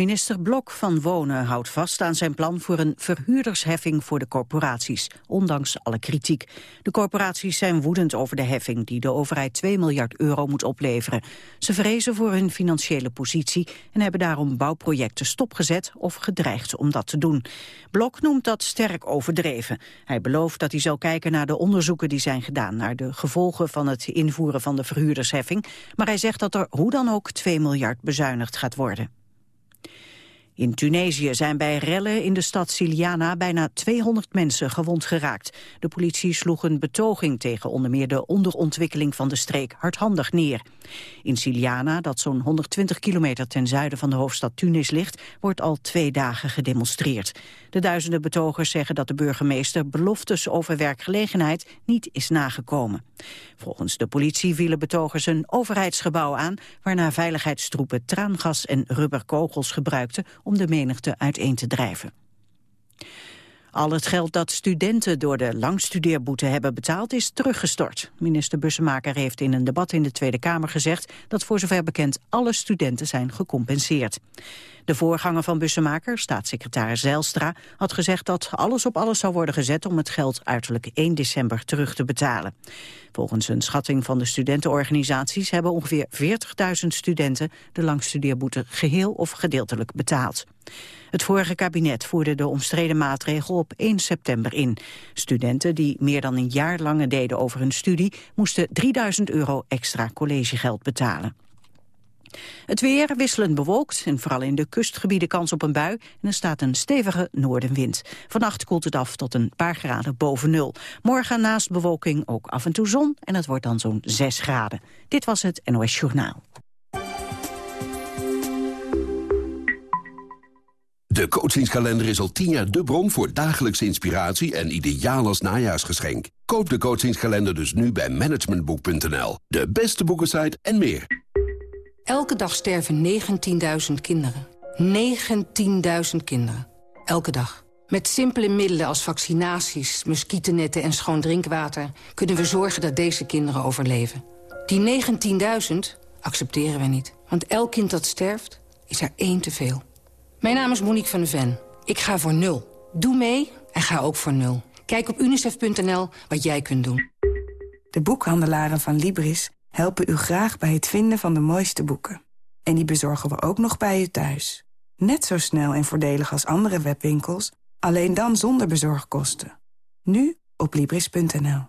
Minister Blok van Wonen houdt vast aan zijn plan voor een verhuurdersheffing voor de corporaties, ondanks alle kritiek. De corporaties zijn woedend over de heffing die de overheid 2 miljard euro moet opleveren. Ze vrezen voor hun financiële positie en hebben daarom bouwprojecten stopgezet of gedreigd om dat te doen. Blok noemt dat sterk overdreven. Hij belooft dat hij zal kijken naar de onderzoeken die zijn gedaan naar de gevolgen van het invoeren van de verhuurdersheffing, maar hij zegt dat er hoe dan ook 2 miljard bezuinigd gaat worden. In Tunesië zijn bij rellen in de stad Siliana bijna 200 mensen gewond geraakt. De politie sloeg een betoging tegen onder meer de onderontwikkeling van de streek hardhandig neer. In Siliana, dat zo'n 120 kilometer ten zuiden van de hoofdstad Tunis ligt, wordt al twee dagen gedemonstreerd. De duizenden betogers zeggen dat de burgemeester beloftes over werkgelegenheid niet is nagekomen. Volgens de politie vielen betogers een overheidsgebouw aan, waarna veiligheidstroepen traangas en rubberkogels gebruikten om de menigte uiteen te drijven. Al het geld dat studenten door de langstudeerboete hebben betaald is teruggestort. Minister Bussemaker heeft in een debat in de Tweede Kamer gezegd dat voor zover bekend alle studenten zijn gecompenseerd. De voorganger van Bussemaker, staatssecretaris Zijlstra, had gezegd dat alles op alles zou worden gezet om het geld uiterlijk 1 december terug te betalen. Volgens een schatting van de studentenorganisaties hebben ongeveer 40.000 studenten de langstudeerboete geheel of gedeeltelijk betaald. Het vorige kabinet voerde de omstreden maatregel op 1 september in. Studenten die meer dan een jaar lang deden over hun studie... moesten 3000 euro extra collegegeld betalen. Het weer wisselend bewolkt en vooral in de kustgebieden kans op een bui. En er staat een stevige noordenwind. Vannacht koelt het af tot een paar graden boven nul. Morgen naast bewolking ook af en toe zon en het wordt dan zo'n 6 graden. Dit was het NOS Journaal. De coachingskalender is al tien jaar de bron voor dagelijkse inspiratie en ideaal als najaarsgeschenk. Koop de coachingskalender dus nu bij managementboek.nl. De beste boekensite en meer. Elke dag sterven 19.000 kinderen. 19.000 kinderen. Elke dag. Met simpele middelen als vaccinaties, muggennetten en schoon drinkwater... kunnen we zorgen dat deze kinderen overleven. Die 19.000 accepteren we niet. Want elk kind dat sterft, is er één te veel. Mijn naam is Monique van de Ven. Ik ga voor nul. Doe mee en ga ook voor nul. Kijk op unicef.nl wat jij kunt doen. De boekhandelaren van Libris helpen u graag bij het vinden van de mooiste boeken. En die bezorgen we ook nog bij u thuis. Net zo snel en voordelig als andere webwinkels, alleen dan zonder bezorgkosten. Nu op Libris.nl.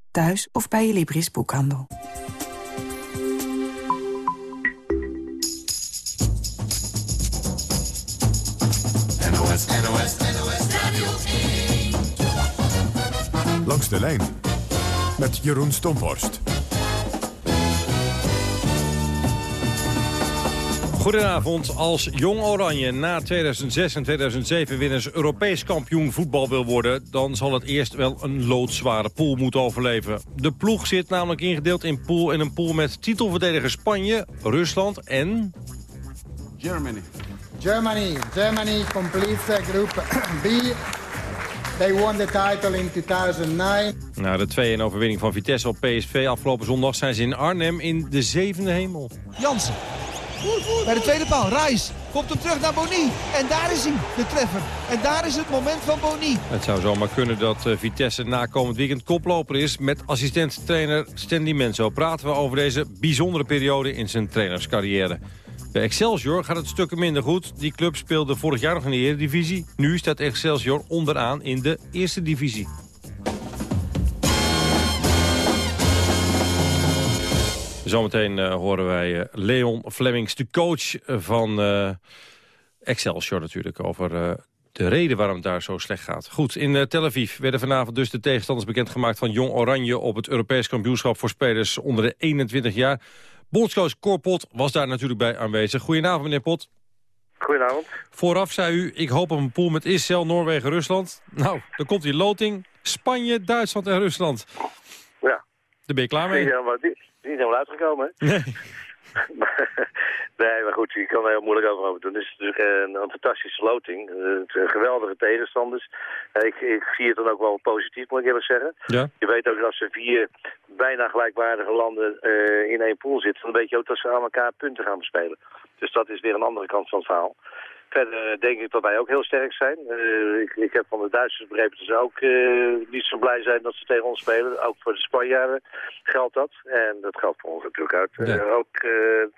thuis of bij je Libris boekhandel. NOS, NOS, NOS Radio Langs de lijn met Jeroen Stomhorst. Goedenavond. Als Jong Oranje na 2006 en 2007 weer eens Europees kampioen voetbal wil worden... dan zal het eerst wel een loodzware pool moeten overleven. De ploeg zit namelijk ingedeeld in, pool, in een pool met titelverdediger Spanje, Rusland en... Germany. Germany. Germany completes the group B. They won the title in 2009. Na de 2-1 overwinning van Vitesse op PSV afgelopen zondag... zijn ze in Arnhem in de zevende hemel. Jansen bij de tweede paal. Reis komt hem terug naar Boni. En daar is hij, de treffer. En daar is het moment van Boni. Het zou zomaar kunnen dat uh, Vitesse na komend weekend koploper is... met assistent-trainer Stanley Menzo. Praten we over deze bijzondere periode in zijn trainerscarrière. Bij Excelsior gaat het stukken minder goed. Die club speelde vorig jaar nog in de Eredivisie. Nu staat Excelsior onderaan in de Eerste Divisie. Zometeen uh, horen wij uh, Leon Flemings, de coach van uh, Excelsior natuurlijk... over de reden waarom het daar zo slecht gaat. Goed, in Tel Aviv werden vanavond dus de tegenstanders bekendgemaakt... van Jong Oranje op het Europees kampioenschap voor spelers onder de 21 jaar. Bondscoach Cor Pot was daar natuurlijk bij aanwezig. Goedenavond, meneer Pot. Goedenavond. Vooraf zei u, ik hoop op een pool met Israël, Noorwegen, Rusland. Nou, dan komt die loting. Spanje, Duitsland en Rusland. Ja. Daar ben je klaar mee? Helemaal, die, die zijn helemaal uitgekomen, hè? Nee. nee, maar goed, je kan er heel moeilijk over doen. Het is natuurlijk een, een fantastische loting. Eh, zijn geweldige tegenstanders. Eh, Ik, ik zie het dan ook wel positief, moet ik eerlijk zeggen. Ja. Je weet ook dat als er vier bijna gelijkwaardige landen eh, in één pool zitten... dan weet je ook dat ze aan elkaar punten gaan bespelen. Dus dat is weer een andere kant van het verhaal. Verder denk ik dat wij ook heel sterk zijn. Eh, ik, ik heb van de Duitsers begrepen dat ze ook eh, niet zo blij zijn dat ze tegen ons spelen. Ook voor de Spanjaarden geldt dat. En dat geldt voor ons natuurlijk uit. Ja. Eh, ook eh,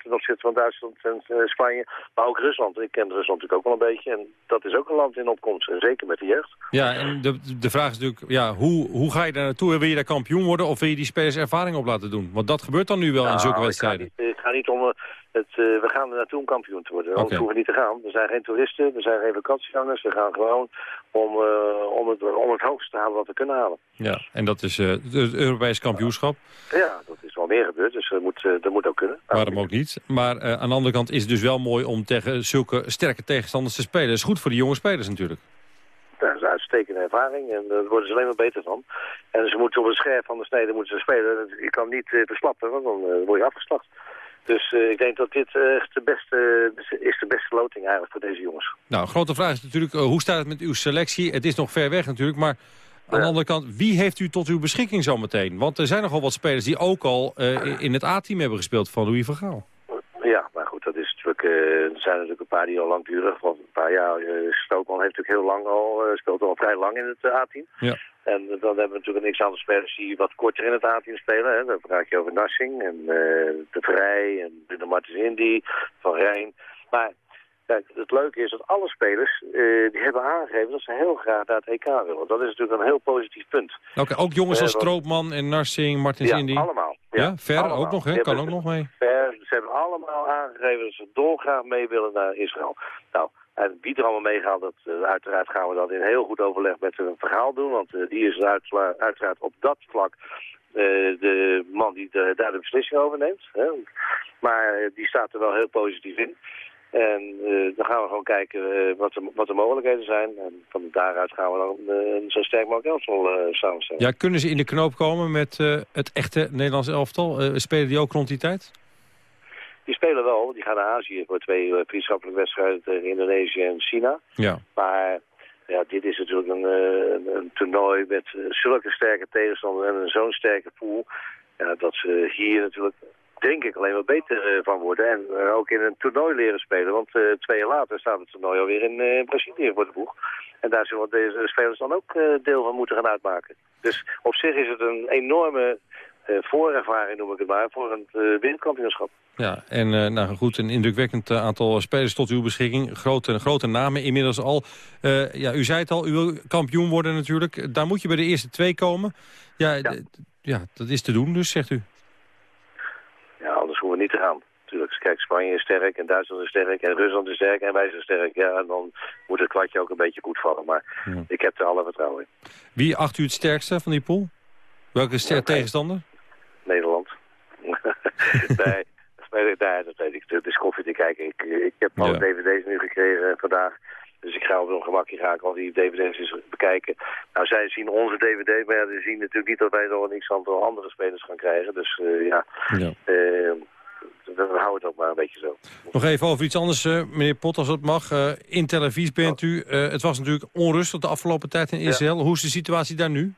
ten opzichte van Duitsland en eh, Spanje. Maar ook Rusland. Ik ken Rusland natuurlijk ook wel een beetje. En dat is ook een land in opkomst. En zeker met de jeugd. Ja, en de, de vraag is natuurlijk, ja, hoe, hoe ga je daar naartoe? Wil je daar kampioen worden of wil je die spelers ervaring op laten doen? Want dat gebeurt dan nu wel in Nou, zulke ik ga wedstrijden. niet- Ik ga niet om... eh, Het, we gaan er naartoe om kampioen te worden. Anders hoeven we niet te gaan. Er zijn geen toeristen, er zijn geen vakantiegangers. We gaan gewoon om, eh, om, het, om het hoogste te halen wat we kunnen halen. Ja, en dat is eh, het Europees kampioenschap. Ja, dat is wel meer gebeurd, dus dat moet, dat moet ook kunnen. Waarom ook niet. Maar aan de andere kant is het dus wel mooi om tegen zulke sterke tegenstanders te spelen. Dat is goed voor de jonge spelers natuurlijk. Dat is een uitstekende ervaring en daar worden ze alleen maar beter van. En ze moeten op een scherp van de snede moeten ze spelen. Je kan niet verslappen, want dan word je afgeslacht. Dus eh, ik denk dat dit eh, echt de beste, is de beste loting eigenlijk voor deze jongens. Nou, grote vraag is natuurlijk, eh, hoe staat het met uw selectie? Het is nog ver weg natuurlijk, maar aan de andere kant, wie heeft u tot uw beschikking zometeen? Want er zijn nogal wat spelers die ook al in het A-team hebben gespeeld van Louis van Gaal. Ja, maar goed, dat is natuurlijk, er zijn natuurlijk een paar die al langdurig, want een paar jaar, uh, Stookman heeft natuurlijk heel lang al, speelt al vrij lang in het A-team. Ja. En dan hebben we natuurlijk niks aantal spelers die wat korter in het A-team spelen. Hè. Dan praat je over Nassing en uh, De Vrij en Bruno Martens Indy, Van Rijn. Maar kijk, het leuke is dat alle spelers uh, die hebben aangegeven dat ze heel graag naar het EK willen. Dat is natuurlijk een heel positief punt. Oké, okay, ook jongens als Stroopman en Narsing, Martens ja, Indy? allemaal. Ja, ja Ver allemaal. ook nog, hè? Kan ook nog mee. Ver, ze hebben allemaal aangegeven dat ze dolgraag mee willen naar Israël. Nou, en wie er allemaal meegaat, dat, uh, uiteraard gaan we dat in heel goed overleg met een verhaal doen. Want uh, die is uit, uiteraard op dat vlak uh, de man die daar de beslissing over neemt. Hè. Maar die staat er wel heel positief in. En dan gaan we gewoon kijken wat, de, wat de mogelijkheden zijn. En van daaruit gaan we dan zo sterk mogelijk elftal samenstellen. Ja, kunnen ze in de knoop komen met het echte Nederlands elftal? spelen die ook rond die tijd? Die spelen wel, die gaan naar Azië voor twee uh, vriendschappelijke wedstrijden tegen Indonesië en China. Ja. Maar ja, dit is natuurlijk een, uh, een toernooi met uh, zulke sterke tegenstanders en zo'n sterke pool. Ja, dat ze hier natuurlijk, denk ik, alleen maar beter van worden. En ook in een toernooi leren spelen. Want twee jaar later staat het toernooi alweer in, Brazilië voor de boeg. En daar zullen deze spelers dan ook deel van moeten gaan uitmaken. Dus op zich is het een enorme voorervaring, noem ik het maar, voor een uh, wereldkampioenschap. Ja, en uh, nou goed, een indrukwekkend aantal spelers tot uw beschikking. Grote, grote namen inmiddels al. ja, u zei het al, u wil kampioen worden natuurlijk. Daar moet je bij de eerste twee komen. Ja, ja. ja dat is te doen dus, zegt u. Ja, anders hoeven we niet te gaan. Natuurlijk, kijk, Spanje is sterk en Duitsland is sterk en Rusland is sterk en wij zijn sterk. Ja, en dan moet het kwartje ook een beetje goed vallen. Maar ja. ik heb er alle vertrouwen in. Wie acht u het sterkste van die pool? Welke ster ja, tegenstander? Nee, nee, dat weet ik. Het is koffie te kijken. Ik, ik heb alle ja. dvd's nu gekregen vandaag. Dus ik ga op een gemakje ga ik al die dvd's eens bekijken. Nou, zij zien onze dvd, maar ja, ze zien natuurlijk niet dat wij nog een x-aantal andere spelers gaan krijgen. Dus uh, ja, ja. Uh, we houden het ook maar een beetje zo. Nog even over iets anders, uh, meneer Pot, als het mag. In Tel Aviv bent u. Het was natuurlijk onrustig de afgelopen tijd in Israël. Ja. Hoe is de situatie daar nu?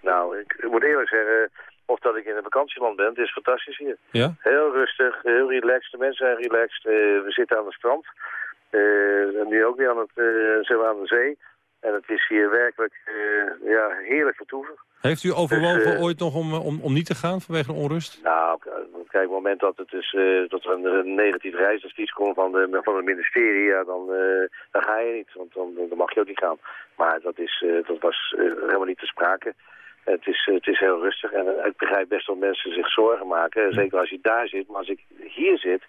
Nou, ik, ik moet eerlijk zeggen, of dat ik in een vakantieland ben, het is fantastisch hier. Ja? Heel rustig, heel relaxed, de mensen zijn relaxed. we zitten aan het strand. nu ook weer aan, het, zo aan de zee. En het is hier werkelijk ja, heerlijk vertoeven. Heeft u overwogen dus, uh, ooit nog om, om, om niet te gaan vanwege de onrust? Nou, kijk, op het moment dat, het is, uh, dat er een, een negatief reisadvies komt van, de, van het ministerie, ja, dan, uh, dan ga je niet, want dan, dan mag je ook niet gaan. Maar dat, is, dat was helemaal niet te sprake. Het is, het is heel rustig en ik begrijp best dat mensen zich zorgen maken. Zeker als je daar zit, maar als ik hier zit,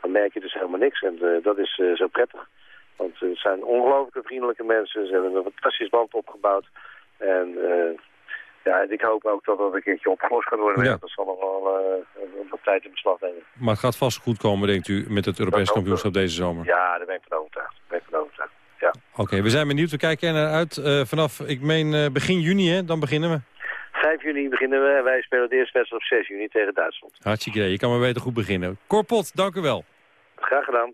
dan merk je dus helemaal niks. En dat is zo prettig. Want het zijn ongelooflijke vriendelijke mensen. Ze hebben een fantastisch band opgebouwd. En Ja, en ik hoop ook dat dat een keertje opgelost kan worden. Ja. Ja. Dat zal nog wel wat tijd in beslag nemen. Maar het gaat vast goed komen, denkt u, met het Europees kampioenschap deze zomer? Ja, daar ben ik van overtuigd. Daar ben ik van overtuigd. Ja. Oké, we zijn benieuwd. We kijken er naar uit. Vanaf, ik meen, begin juni, hè? Dan beginnen we. 5 juni beginnen we en wij spelen de eerste wedstrijd op 6 juni tegen Duitsland. Hartstikke idee. Je kan maar weten goed beginnen. Korpot, dank u wel. Graag gedaan.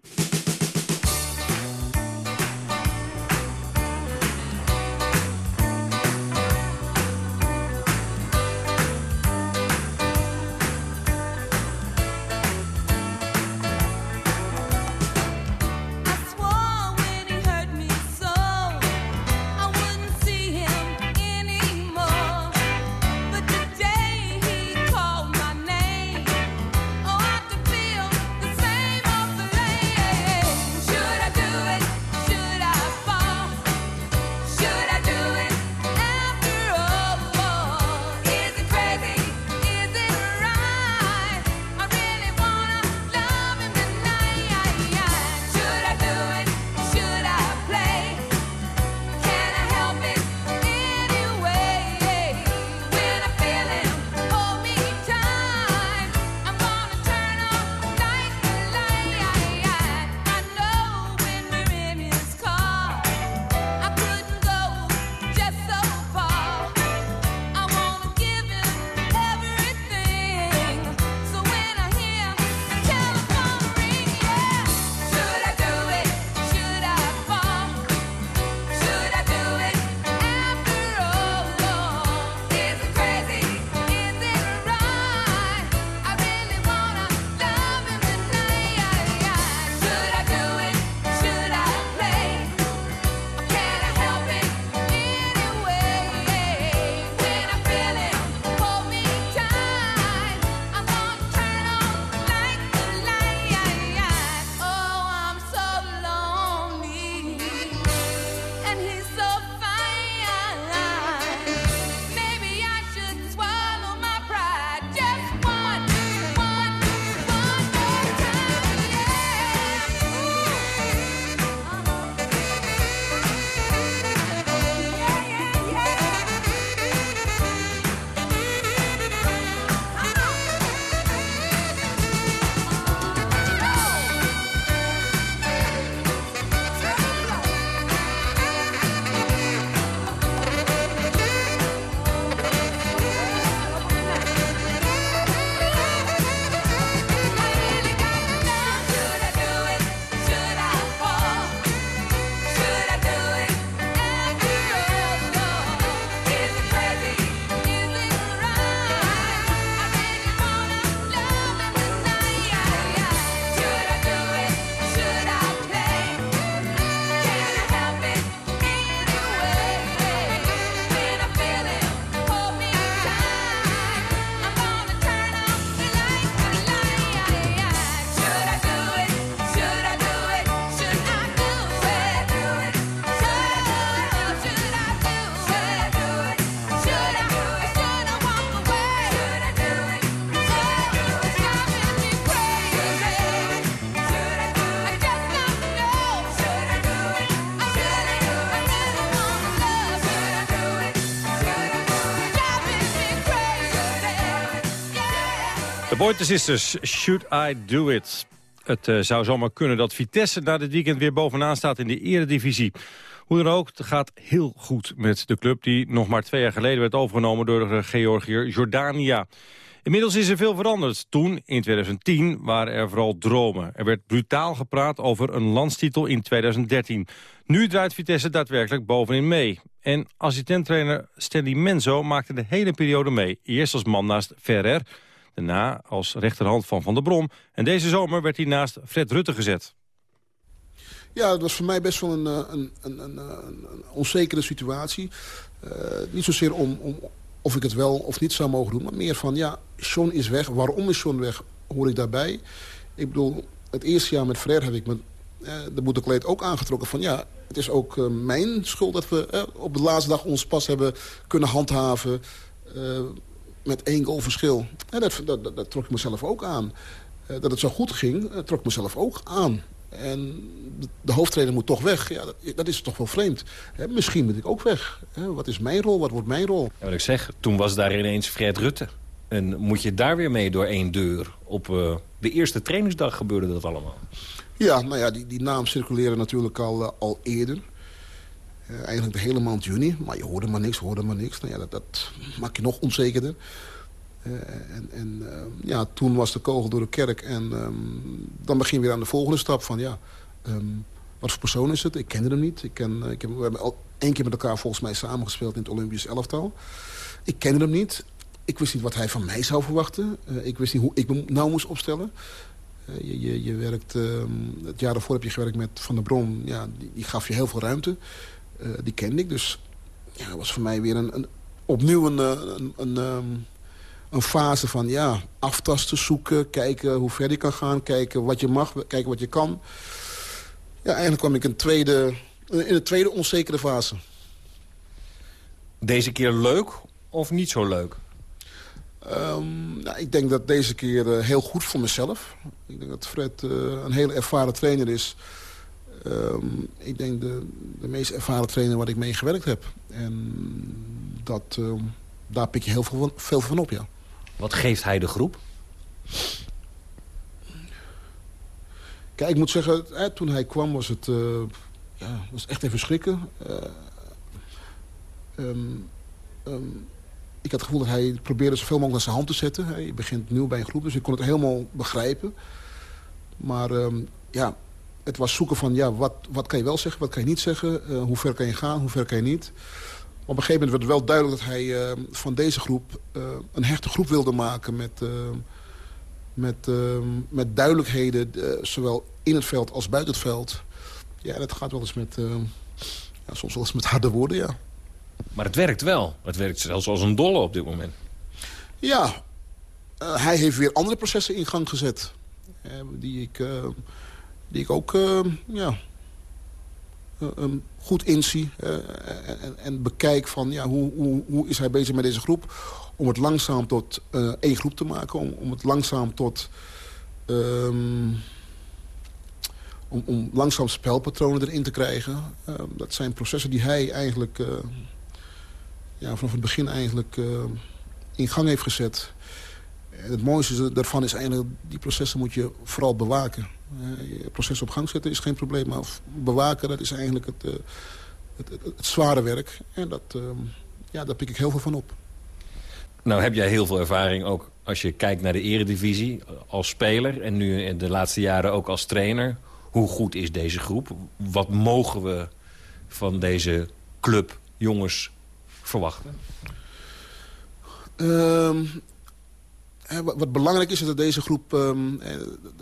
Boy Sisters, Should I Do It? Het uh, zou zomaar kunnen dat Vitesse na dit weekend weer bovenaan staat in de eredivisie. Hoe dan ook, het gaat heel goed met de club die nog maar twee jaar geleden werd overgenomen door de Georgiër Jordania. Inmiddels is er veel veranderd. Toen, in 2010, waren er vooral dromen. Er werd brutaal gepraat over een landstitel in 2013. Nu draait Vitesse daadwerkelijk bovenin mee. En assistenttrainer Stanley Menzo maakte de hele periode mee. Eerst als man naast Ferrer, daarna als rechterhand van Van der Brom. En deze zomer werd hij naast Fred Rutte gezet. Ja, het was voor mij best wel een, een, een, een, een onzekere situatie. Uh, niet zozeer om, om of ik het wel of niet zou mogen doen. Maar meer van, ja, Sean is weg. Waarom is Sean weg? Hoor ik daarbij? Ik bedoel, het eerste jaar met Fred heb ik me eh, de boetekleed ook aangetrokken van... ja, het is ook uh, mijn schuld dat we eh, op de laatste dag ons pas hebben kunnen handhaven... met één goal verschil. En dat, dat, dat, dat, trok ik mezelf ook aan. dat het zo goed ging, trok ik mezelf ook aan. En de hoofdtrainer moet toch weg. Ja, dat, dat is toch wel vreemd. misschien moet ik ook weg. wat is mijn rol? Wat wordt mijn rol? Ja, wat ik zeg, toen was daar ineens Fred Rutte. En moet je daar weer mee door één deur? Op uh, de eerste trainingsdag gebeurde dat allemaal. Ja, nou ja, die, die naam circuleren natuurlijk al, uh, al eerder. Uh, eigenlijk de hele maand juni. Maar je hoorde maar niks, hoorde maar niks. Nou ja, dat, dat maakt je nog onzekerder. en en ja, toen was de kogel door de kerk. En um, dan begin je weer aan de volgende stap van... ja, um, wat voor persoon is het? Ik kende hem niet. Ik ken, ik heb, we hebben al één keer met elkaar volgens mij samengespeeld in het Olympisch elftal. Ik kende hem niet. Ik wist niet wat hij van mij zou verwachten. Ik wist niet hoe ik me nou moest opstellen. Je, je, je, werkt, uh, het jaar daarvoor heb je gewerkt met Van der Bron. Ja, die gaf je heel veel ruimte. Die kende ik. Dus ja, dat was voor mij weer een, een opnieuw een, een, een, um, een, fase van ja, aftasten, zoeken. Kijken hoe ver je kan gaan. Kijken wat je mag, kijken wat je kan. Ja, eigenlijk kwam ik een tweede, in een tweede onzekere fase. Deze keer leuk of niet zo leuk? Um, nou, ik denk dat deze keer uh, heel goed voor mezelf. Ik denk dat Fred uh, een hele ervaren trainer is. Um, ik denk de, de meest ervaren trainer waar ik mee gewerkt heb. En dat, uh, daar pik je heel veel van, veel van op, ja. Wat geeft hij de groep? Kijk, ik moet zeggen, hè, toen hij kwam was het, ja, was echt even schrikken. Um, ik had het gevoel dat hij probeerde zoveel mogelijk naar zijn hand te zetten. Hij begint nieuw bij een groep, dus ik kon het helemaal begrijpen. Maar ja, het was zoeken van ja, wat, wat kan je wel zeggen, wat kan je niet zeggen. Uh, hoe ver kan je gaan, hoe ver kan je niet. Op een gegeven moment werd het wel duidelijk dat hij uh, van deze groep uh, een hechte groep wilde maken... met, met, met duidelijkheden, zowel in het veld als buiten het veld. Ja, dat gaat wel eens met, ja, soms wel eens met harde woorden, ja. Maar het werkt wel. Het werkt zelfs als een dolle op dit moment. Ja, hij heeft weer andere processen in gang gezet. Die, ik, die ik ook ja, goed inzie. En, en, bekijk van ja, hoe, hoe, hoe, is hij bezig met deze groep. Om het langzaam tot één groep te maken. Om, om het langzaam tot... Um, om, om langzaam spelpatronen erin te krijgen. dat zijn processen die hij eigenlijk ja, vanaf het begin eigenlijk in gang heeft gezet. En het mooiste daarvan is eigenlijk, die processen moet je vooral bewaken. Je proces op gang zetten is geen probleem, maar bewaken dat is eigenlijk het, uh, het, het, het, zware werk. En dat, ja, daar pik ik heel veel van op. Nou heb jij heel veel ervaring ook als je kijkt naar de eredivisie als speler... en nu in de laatste jaren ook als trainer. Hoe goed is deze groep? Wat mogen we van deze club jongens verwachten? Um, wat belangrijk is, is dat deze groep, um,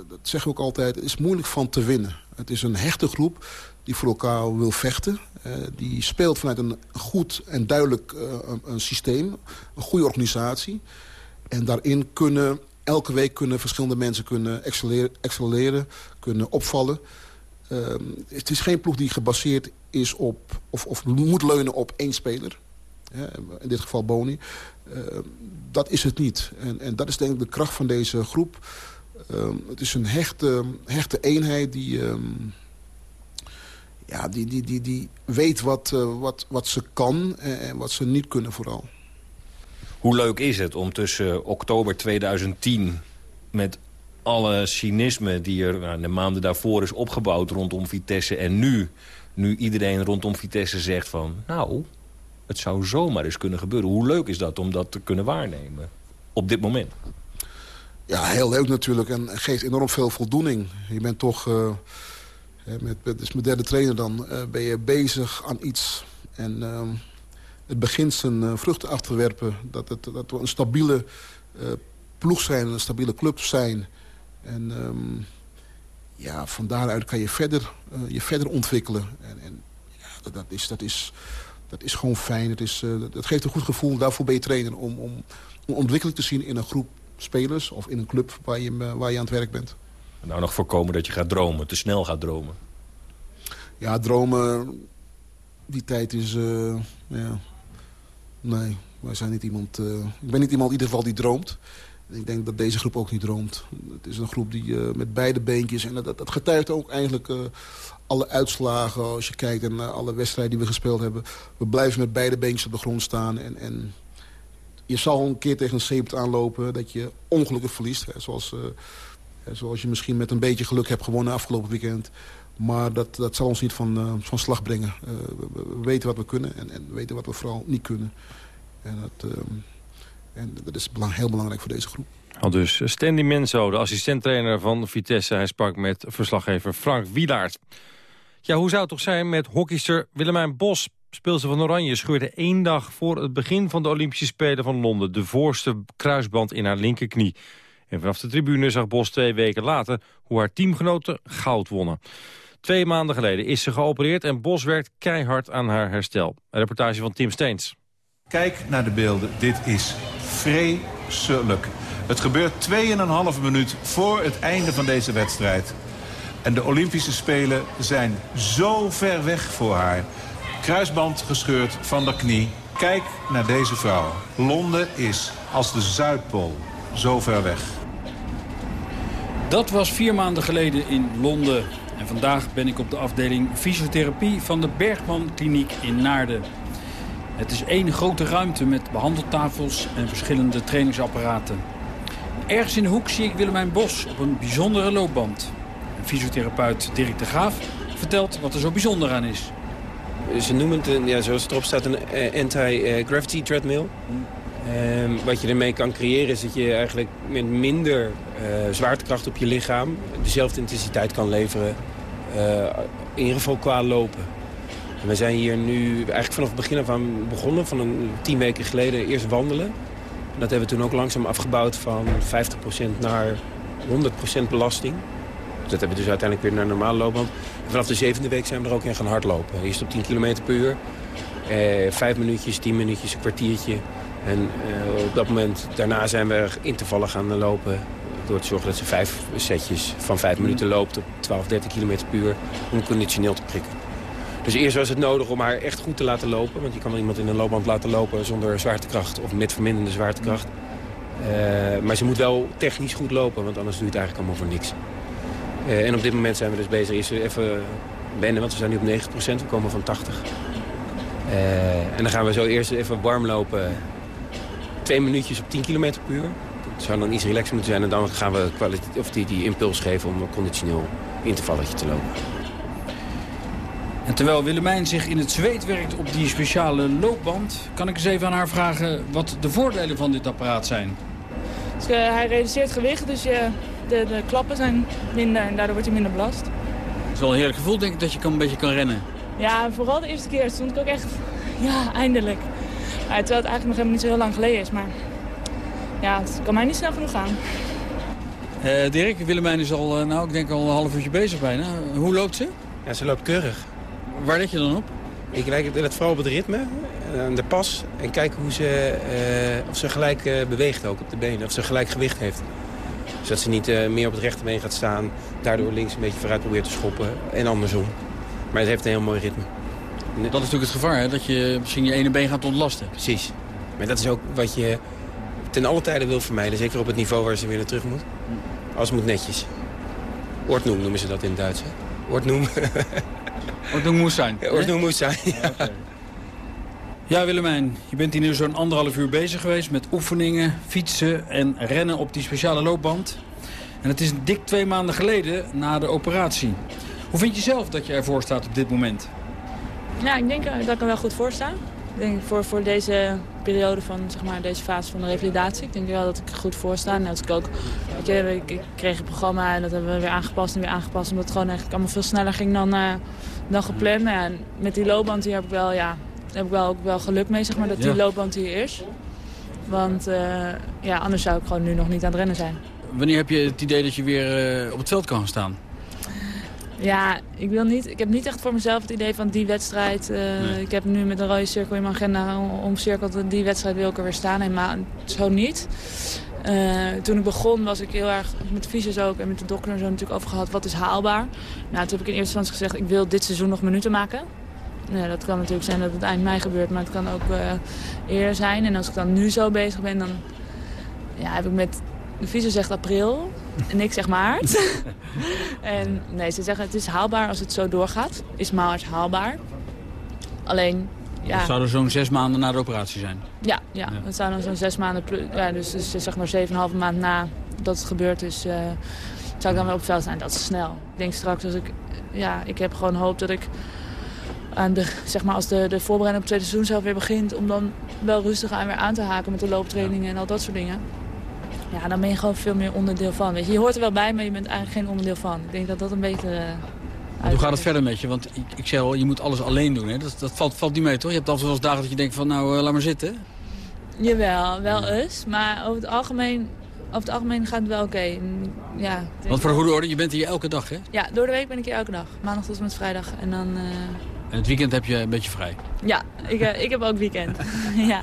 dat zeggen we ook altijd, is moeilijk van te winnen. Het is een hechte groep die voor elkaar wil vechten. Uh, die speelt vanuit een goed en duidelijk uh, een, systeem, een goede organisatie. En daarin kunnen, elke week kunnen verschillende mensen kunnen excelleren, kunnen opvallen. Uh, het is geen ploeg die gebaseerd is op, of, of moet leunen op één speler in dit geval Boni. Uh, dat is het niet. En, en, dat is denk ik de kracht van deze groep. Uh, het is een hechte, hechte eenheid die, um, ja, die, die, die, die weet wat, uh, wat, wat ze kan en wat ze niet kunnen vooral. Hoe leuk is het om tussen oktober 2010 met alle cynisme die er nou, de maanden daarvoor is opgebouwd rondom Vitesse... en nu, nu iedereen rondom Vitesse zegt van... nou, het zou zomaar eens kunnen gebeuren. Hoe leuk is dat om dat te kunnen waarnemen op dit moment? Ja, heel leuk natuurlijk en geeft enorm veel voldoening. Je bent toch, uh, met, met, dus mijn derde trainer dan, uh, ben je bezig aan iets. En uh, het begint zijn uh, vruchten af te werpen. Dat, het, dat we een stabiele ploeg zijn, een stabiele club zijn. En um, ja, van daaruit kan je verder, je verder ontwikkelen. En, en ja, dat, is... Dat is dat is gewoon fijn. Het, is, uh, het geeft een goed gevoel. Daarvoor ben je trainer. Om, om, om ontwikkeling te zien in een groep spelers. Of in een club waar je, uh, waar je aan het werk bent. Nou nog voorkomen dat je gaat dromen. Te snel gaat dromen. Ja, dromen. Die tijd is... Uh, ja, nee, wij zijn niet iemand... ik ben niet iemand in ieder geval die droomt. Ik denk dat deze groep ook niet droomt. Het is een groep die met beide beentjes... en dat, dat getuigt ook eigenlijk alle uitslagen... als je kijkt naar alle wedstrijden die we gespeeld hebben. We blijven met beide beentjes op de grond staan. En, en je zal een keer tegen een zeepert aanlopen dat je ongelukkig verliest. Hè, zoals, zoals je misschien met een beetje geluk hebt gewonnen afgelopen weekend. Maar dat, dat zal ons niet van, van slag brengen. We, we, weten wat we kunnen en, en weten wat we vooral niet kunnen. En dat, uh, en dat is belang, heel belangrijk voor deze groep. Al dus Stanley Menzo, de assistenttrainer van Vitesse. Hij sprak met verslaggever Frank Wielaert. Ja, hoe zou het toch zijn met hockeyster Willemijn Bos? Speelster van Oranje scheurde één dag voor het begin van de Olympische Spelen van Londen... de voorste kruisband in haar linkerknie. En vanaf de tribune zag Bos twee weken later hoe haar teamgenoten goud wonnen. Twee maanden geleden is ze geopereerd en Bos werkt keihard aan haar herstel. Een reportage van Tim Steens. Kijk naar de beelden. Dit is vreselijk. Het gebeurt 2,5 minuut voor het einde van deze wedstrijd. En de Olympische Spelen zijn zo ver weg voor haar. Kruisband gescheurd van de knie. Kijk naar deze vrouw. Londen is als de Zuidpool zo ver weg. Dat was vier maanden geleden in Londen. En vandaag ben ik op de afdeling fysiotherapie van de Bergman Kliniek in Naarden. Het is één grote ruimte met behandeltafels en verschillende trainingsapparaten. Ergens in de hoek zie ik Willemijn Bos op een bijzondere loopband. Fysiotherapeut Dirk de Graaf vertelt wat er zo bijzonder aan is. Ze noemen het, ja, zoals erop staat, een eh, anti-gravity treadmill. Ehm, wat je ermee kan creëren is dat je eigenlijk met minder uh, zwaartekracht op je lichaam... dezelfde intensiteit kan leveren, uh, in ieder geval qua lopen. En we zijn hier nu eigenlijk vanaf het begin af aan begonnen, van een tien weken geleden, eerst wandelen. En dat hebben we toen ook langzaam afgebouwd van 50% naar 100% belasting. Dus dat hebben we dus uiteindelijk weer naar normaal loopband. En vanaf de zevende week zijn we er ook in gaan hardlopen. Eerst op 10 km per uur. Eh, vijf minuutjes, tien minuutjes, een kwartiertje. En uh, op dat moment, daarna zijn we intervallen gaan lopen. Door te zorgen dat ze vijf setjes van vijf minuten loopt op 12, 13 km per uur. Om conditioneel te prikken. Dus eerst was het nodig om haar echt goed te laten lopen. Want je kan wel iemand in een loopband laten lopen zonder zwaartekracht. Of met verminderde zwaartekracht. Uh, maar ze moet wel technisch goed lopen, want anders doe je het eigenlijk allemaal voor niks. Uh, en op dit moment zijn we dus bezig eerst even wennen, want we zijn nu op 90%, we komen van 80. Uh, en dan gaan we zo eerst even warm lopen twee minuutjes op 10 km per uur. Dat zou dan iets relaxed moeten zijn. En dan gaan we of die, die impuls geven om een conditioneel intervalletje te lopen. En terwijl Willemijn zich in het zweet werkt op die speciale loopband... kan ik eens even aan haar vragen wat de voordelen van dit apparaat zijn. Dus, uh, hij reduceert gewicht, dus je, de, de klappen zijn minder en daardoor wordt hij minder belast. Het is wel een heerlijk gevoel, denk ik, dat je kan, een beetje kan rennen. Ja, vooral de eerste keer stond ik ook echt... Ja, eindelijk. Ja, terwijl het eigenlijk nog helemaal niet zo heel lang geleden is. Maar ja, het kan mij niet snel genoeg gaan. Uh, Dirk, Willemijn is al, nou, ik denk al een half uurtje bezig bijna. Hoe loopt ze? Ja, ze loopt keurig. Waar let je dan op? Ik let vooral op het ritme, aan de pas. En kijken hoe ze, uh, of ze gelijk uh, beweegt ook op de benen. Of ze gelijk gewicht heeft. Zodat ze niet meer op het rechterbeen gaat staan. Daardoor links een beetje vooruit probeert te schoppen. En andersom. Maar het heeft een heel mooi ritme. Dat is natuurlijk het gevaar, hè? dat je misschien je ene been gaat ontlasten. Precies. Maar dat is ook wat je ten alle tijden wil vermijden. Zeker op het niveau waar ze weer naar terug moet. Alles moet netjes. Ordnung noemen ze dat in het Duits. Hè? Ordnung. Ordnung moest zijn. Ja, Ordnung moest zijn, ja. Okay. Ja, Willemijn, je bent hier nu zo'n anderhalf uur bezig geweest met oefeningen, fietsen en rennen op die speciale loopband. En het is dik twee maanden geleden na de operatie. Hoe vind je zelf dat je ervoor staat op dit moment? Ja, ik denk dat ik er wel goed voor sta. Ik denk voor, voor deze periode van zeg maar, deze fase van de revalidatie. Ik denk wel dat ik er goed voor sta. En dat ik ook, weet je, ik, ik, kreeg een programma en dat hebben we weer aangepast en weer aangepast. Omdat het gewoon eigenlijk allemaal veel sneller ging dan, uh, dan gepland. Nou ja, met die loopband hier heb ik wel, ja, heb ik wel, ook wel geluk mee zeg maar, dat die ja. loopband hier is. Want uh, ja, anders zou ik gewoon nu nog niet aan het rennen zijn. Wanneer heb je het idee dat je weer uh, op het veld kan gaan staan? Ja, ik, wil niet, ik heb niet echt voor mezelf het idee van die wedstrijd. Uh, nee. Ik heb nu met een rode cirkel in mijn agenda omcirkeld. Die wedstrijd wil ik er weer staan. Maar zo niet. Uh, toen ik begon was ik heel erg met de fysios ook en met de dokter en zo natuurlijk over gehad. Wat is haalbaar? Nou, toen heb ik in eerste instantie gezegd ik wil dit seizoen nog minuten maken. Nou, dat kan natuurlijk zijn dat het eind mei gebeurt, maar het kan ook uh, eerder zijn. En als ik dan nu zo bezig ben, dan ja, heb ik met de visio zegt april en ik zeg maart. en nee, ze zeggen het is haalbaar als het zo doorgaat. Is maart haalbaar. Alleen, ja... Dat zou er zo'n zes maanden na de operatie zijn? Ja, ja, dat zou dan zo'n zes maanden... Ja, dus, dus zeg maar zeven en halve maand na dat het gebeurd is... Uh, zou ik dan weer op veld zijn. Dat is snel. Ik denk straks als ik... Ja, ik heb gewoon hoop dat ik... Aan de, zeg maar, als de, de voorbereiding op het tweede seizoen zelf weer begint... om dan wel rustig aan weer aan te haken met de looptrainingen en al dat soort dingen. Ja, dan ben je gewoon veel meer onderdeel van. Weet je, je hoort er wel bij, maar je bent eigenlijk geen onderdeel van. Ik denk dat dat een beter... Uh, hoe gaat het verder met je? Want ik, ik zeg al, je moet alles alleen doen. Hè? Dat, dat valt, valt niet mee, toch? Je hebt al zoals dagen dat je denkt van, nou, uh, laat maar zitten. Jawel, wel eens. Maar over het algemeen, over het algemeen gaat het wel oké. Okay. Ja, Want voor de goede orde, je bent hier elke dag, hè? Ja, door de week ben ik hier elke dag. Maandag tot en met vrijdag. En dan... Uh... En het weekend heb je een beetje vrij? Ja, ik, ik heb ook weekend. ja.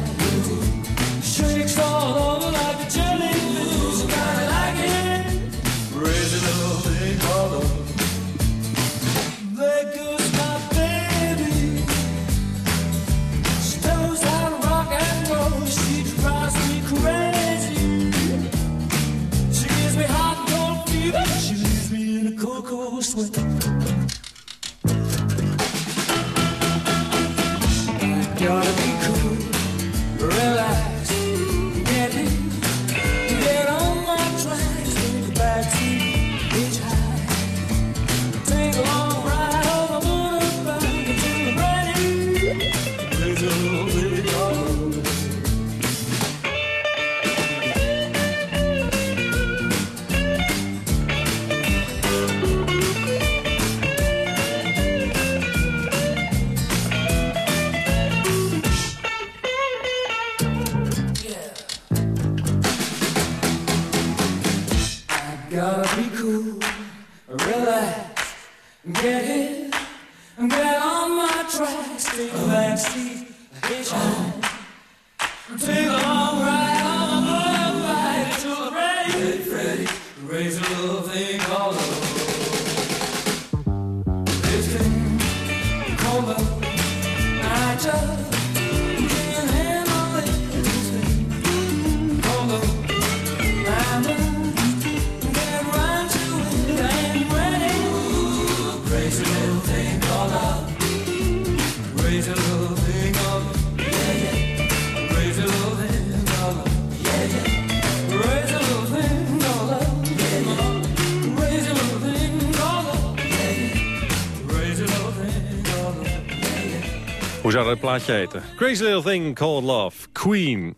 Hoe zou dat plaatje heten? Crazy Little Thing Called Love, Queen.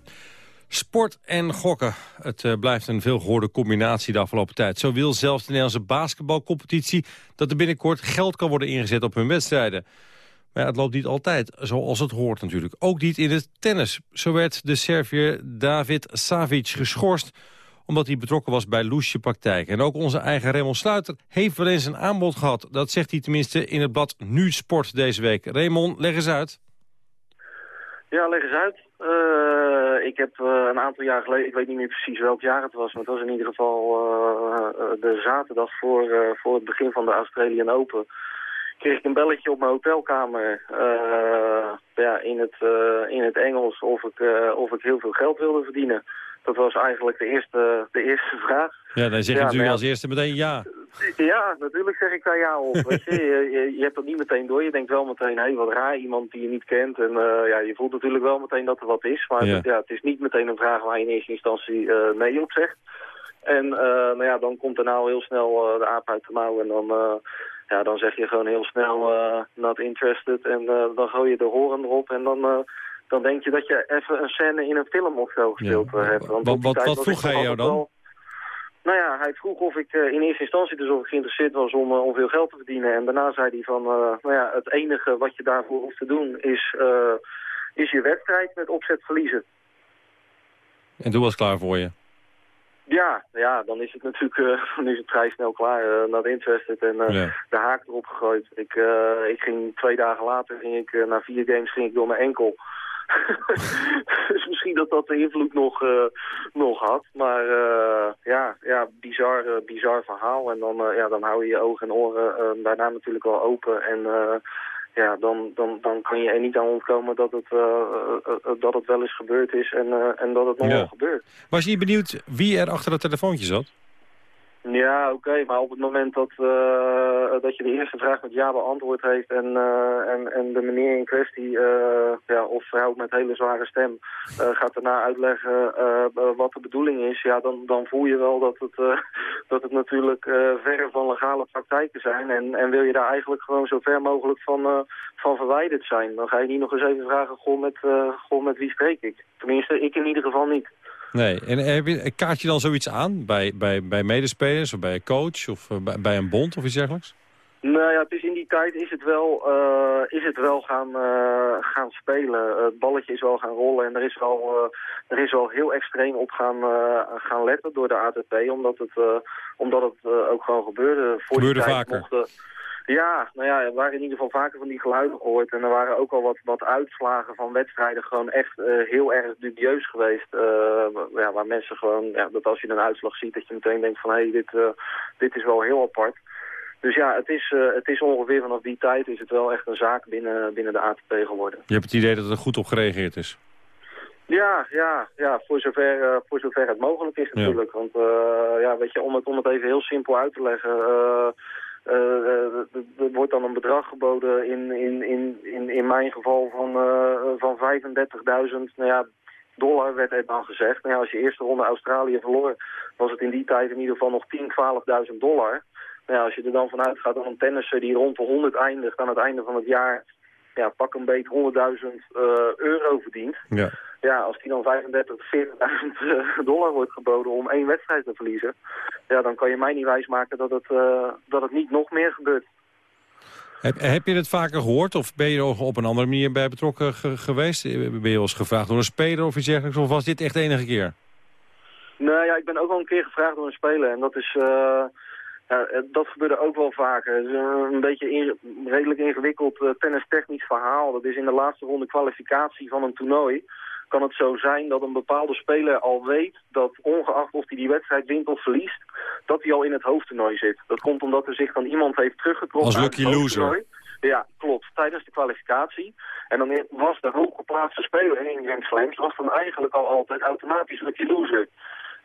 Sport en gokken. Het eh, blijft een veelgehoorde combinatie de afgelopen tijd. Zo wil zelfs de Nederlandse basketbalcompetitie... dat er binnenkort geld kan worden ingezet op hun wedstrijden. Maar het loopt niet altijd zoals het hoort natuurlijk. Ook niet in het tennis. Zo werd de Serviër David Savic geschorst omdat hij betrokken was bij loesje praktijken. En ook onze eigen Raymond Sluiter heeft wel eens een aanbod gehad. Dat zegt hij tenminste in het blad Nu Sport deze week. Raymond, leg eens uit. Ja, leg eens uit. Eh, ik heb eh, een aantal jaar geleden, ik weet niet meer precies welk jaar het was, maar het was in ieder geval eh, de zaterdag voor, voor het begin van de Australian Open. Kreeg ik een belletje op mijn hotelkamer ja, in, het, in het Engels of ik, of ik heel veel geld wilde verdienen. Dat was eigenlijk de eerste, de eerste vraag. Ja, dan zeg je Ja, natuurlijk nou als eerste meteen ja. Ja, natuurlijk zeg ik daar ja op. Weet je. Je, je, je hebt dat niet meteen door. Je denkt wel meteen, hé, wat raar, iemand die je niet kent. En eh, ja, je voelt natuurlijk wel meteen dat er wat is. Maar Ja. het, ja, het is niet meteen een vraag waar je in eerste instantie eh, nee op zegt. En eh, nou ja, dan komt er nou heel snel de aap uit de mouw. En dan, ja, dan zeg je gewoon heel snel not interested. En dan gooi je de horen erop. En dan, dan denk je dat je even een scène in een film of zo gespeeld hebt. Want Wat- wat- vroeg hij jou dan? wel- nou ja, hij vroeg of ik eh, in eerste instantie dus of ik geïnteresseerd was om, eh, om veel geld te verdienen. En daarna zei hij van, eh, nou ja, het enige wat je daarvoor hoeft te doen is, is je wedstrijd met opzet verliezen. En toen was het klaar voor je. Ja, ja, dan is het natuurlijk dan is het vrij snel klaar uh, naar de interest en uh, Ja. de haak erop gegooid. Ik, ik ging twee dagen later, ging ik, na vier games ging ik door mijn enkel. dus misschien dat dat de invloed nog, eh, nog had. Maar eh, ja, ja bizar, eh, bizar verhaal. En dan, ja, dan hou je je ogen en oren daarna natuurlijk wel open. En ja, dan, dan, dan kan je er niet aan ontkomen dat het, dat het wel eens gebeurd is en, en dat het nog Ja. wel gebeurt. Was je niet benieuwd wie er achter dat telefoontje zat? Ja, oké, maar op het moment dat, eh, dat je de eerste vraag met ja beantwoord heeft en, eh, en, en de meneer in kwestie, eh, ja, of vrouw met hele zware stem, gaat daarna uitleggen wat de bedoeling is, ja, dan, dan voel je wel dat het, dat het natuurlijk verre van legale praktijken zijn. En, en wil je daar eigenlijk gewoon zo ver mogelijk van, van verwijderd zijn. Dan ga je niet nog eens even vragen, goh, met, goh, met wie spreek ik? Tenminste, ik in ieder geval niet. Nee. En heb je, kaart je dan zoiets aan bij, bij, bij medespelers of bij een coach of eh, bij, bij een bond of iets dergelijks? Nou ja, het is in die tijd is het wel, eh, is het wel gaan, eh, gaan spelen. het balletje is wel gaan rollen en er is wel, eh, er is wel heel extreem op gaan, eh, gaan letten door de ATP. Omdat het, eh, omdat het eh, ook gewoon gebeurde. Voor Gebeurde die tijd vaker. mochten- ja, nou ja, er waren in ieder geval vaker van die geluiden gehoord. En er waren ook al wat, wat uitslagen van wedstrijden gewoon echt eh, heel erg dubieus geweest. eh, ja, waar mensen gewoon, ja, dat als je een uitslag ziet, dat je meteen denkt van hé, hey, dit, eh, dit is wel heel apart. Dus ja, het is, het is ongeveer vanaf die tijd is het wel echt een zaak binnen, binnen de ATP geworden. Je hebt het idee dat er goed op gereageerd is. Ja, ja, ja voor, zover, voor zover het mogelijk is Ja. natuurlijk. Want ja, weet je, om het, om het even heel simpel uit te leggen... eh, eh, er wordt dan een bedrag geboden in, in, in, in, in mijn geval van, eh, van 35.000 nou ja, dollar werd er dan gezegd. Nou ja, als je eerste ronde Australië verloor, was het in die tijd in ieder geval nog 10.000, 12.000 dollar. Nou ja, als je er dan vanuit gaat dat een tennisser die rond de 100 eindigt aan het einde van het jaar... Ja, pak een beet 100.000 eh, euro verdient. Ja. Ja, als die dan 35, 40.000 eh, dollar wordt geboden om één wedstrijd te verliezen... ja, dan kan je mij niet wijsmaken dat het, eh, dat het niet nog meer gebeurt. Heb, heb je het vaker gehoord of ben je er op een andere manier bij betrokken ge- geweest? Ben je wel eens gevraagd door een speler of iets dergelijks? Of was dit echt de enige keer? Nou ja, ik ben ook al een keer gevraagd door een speler. En dat is... eh, ja, eh, dat gebeurde ook wel vaker. Het is een beetje in, redelijk ingewikkeld uh, tennistechnisch verhaal. Dat is in de laatste ronde kwalificatie van een toernooi. Kan het zo zijn dat een bepaalde speler al weet dat ongeacht of hij die wedstrijd wint of verliest, dat hij al in het hoofdtoernooi zit. Dat komt omdat er zich dan iemand heeft teruggetrokken. Als lucky loser. Ja, klopt. Tijdens de kwalificatie. En dan was de hooggeplaatste speler in Grand Slams was dan eigenlijk al altijd automatisch lucky loser.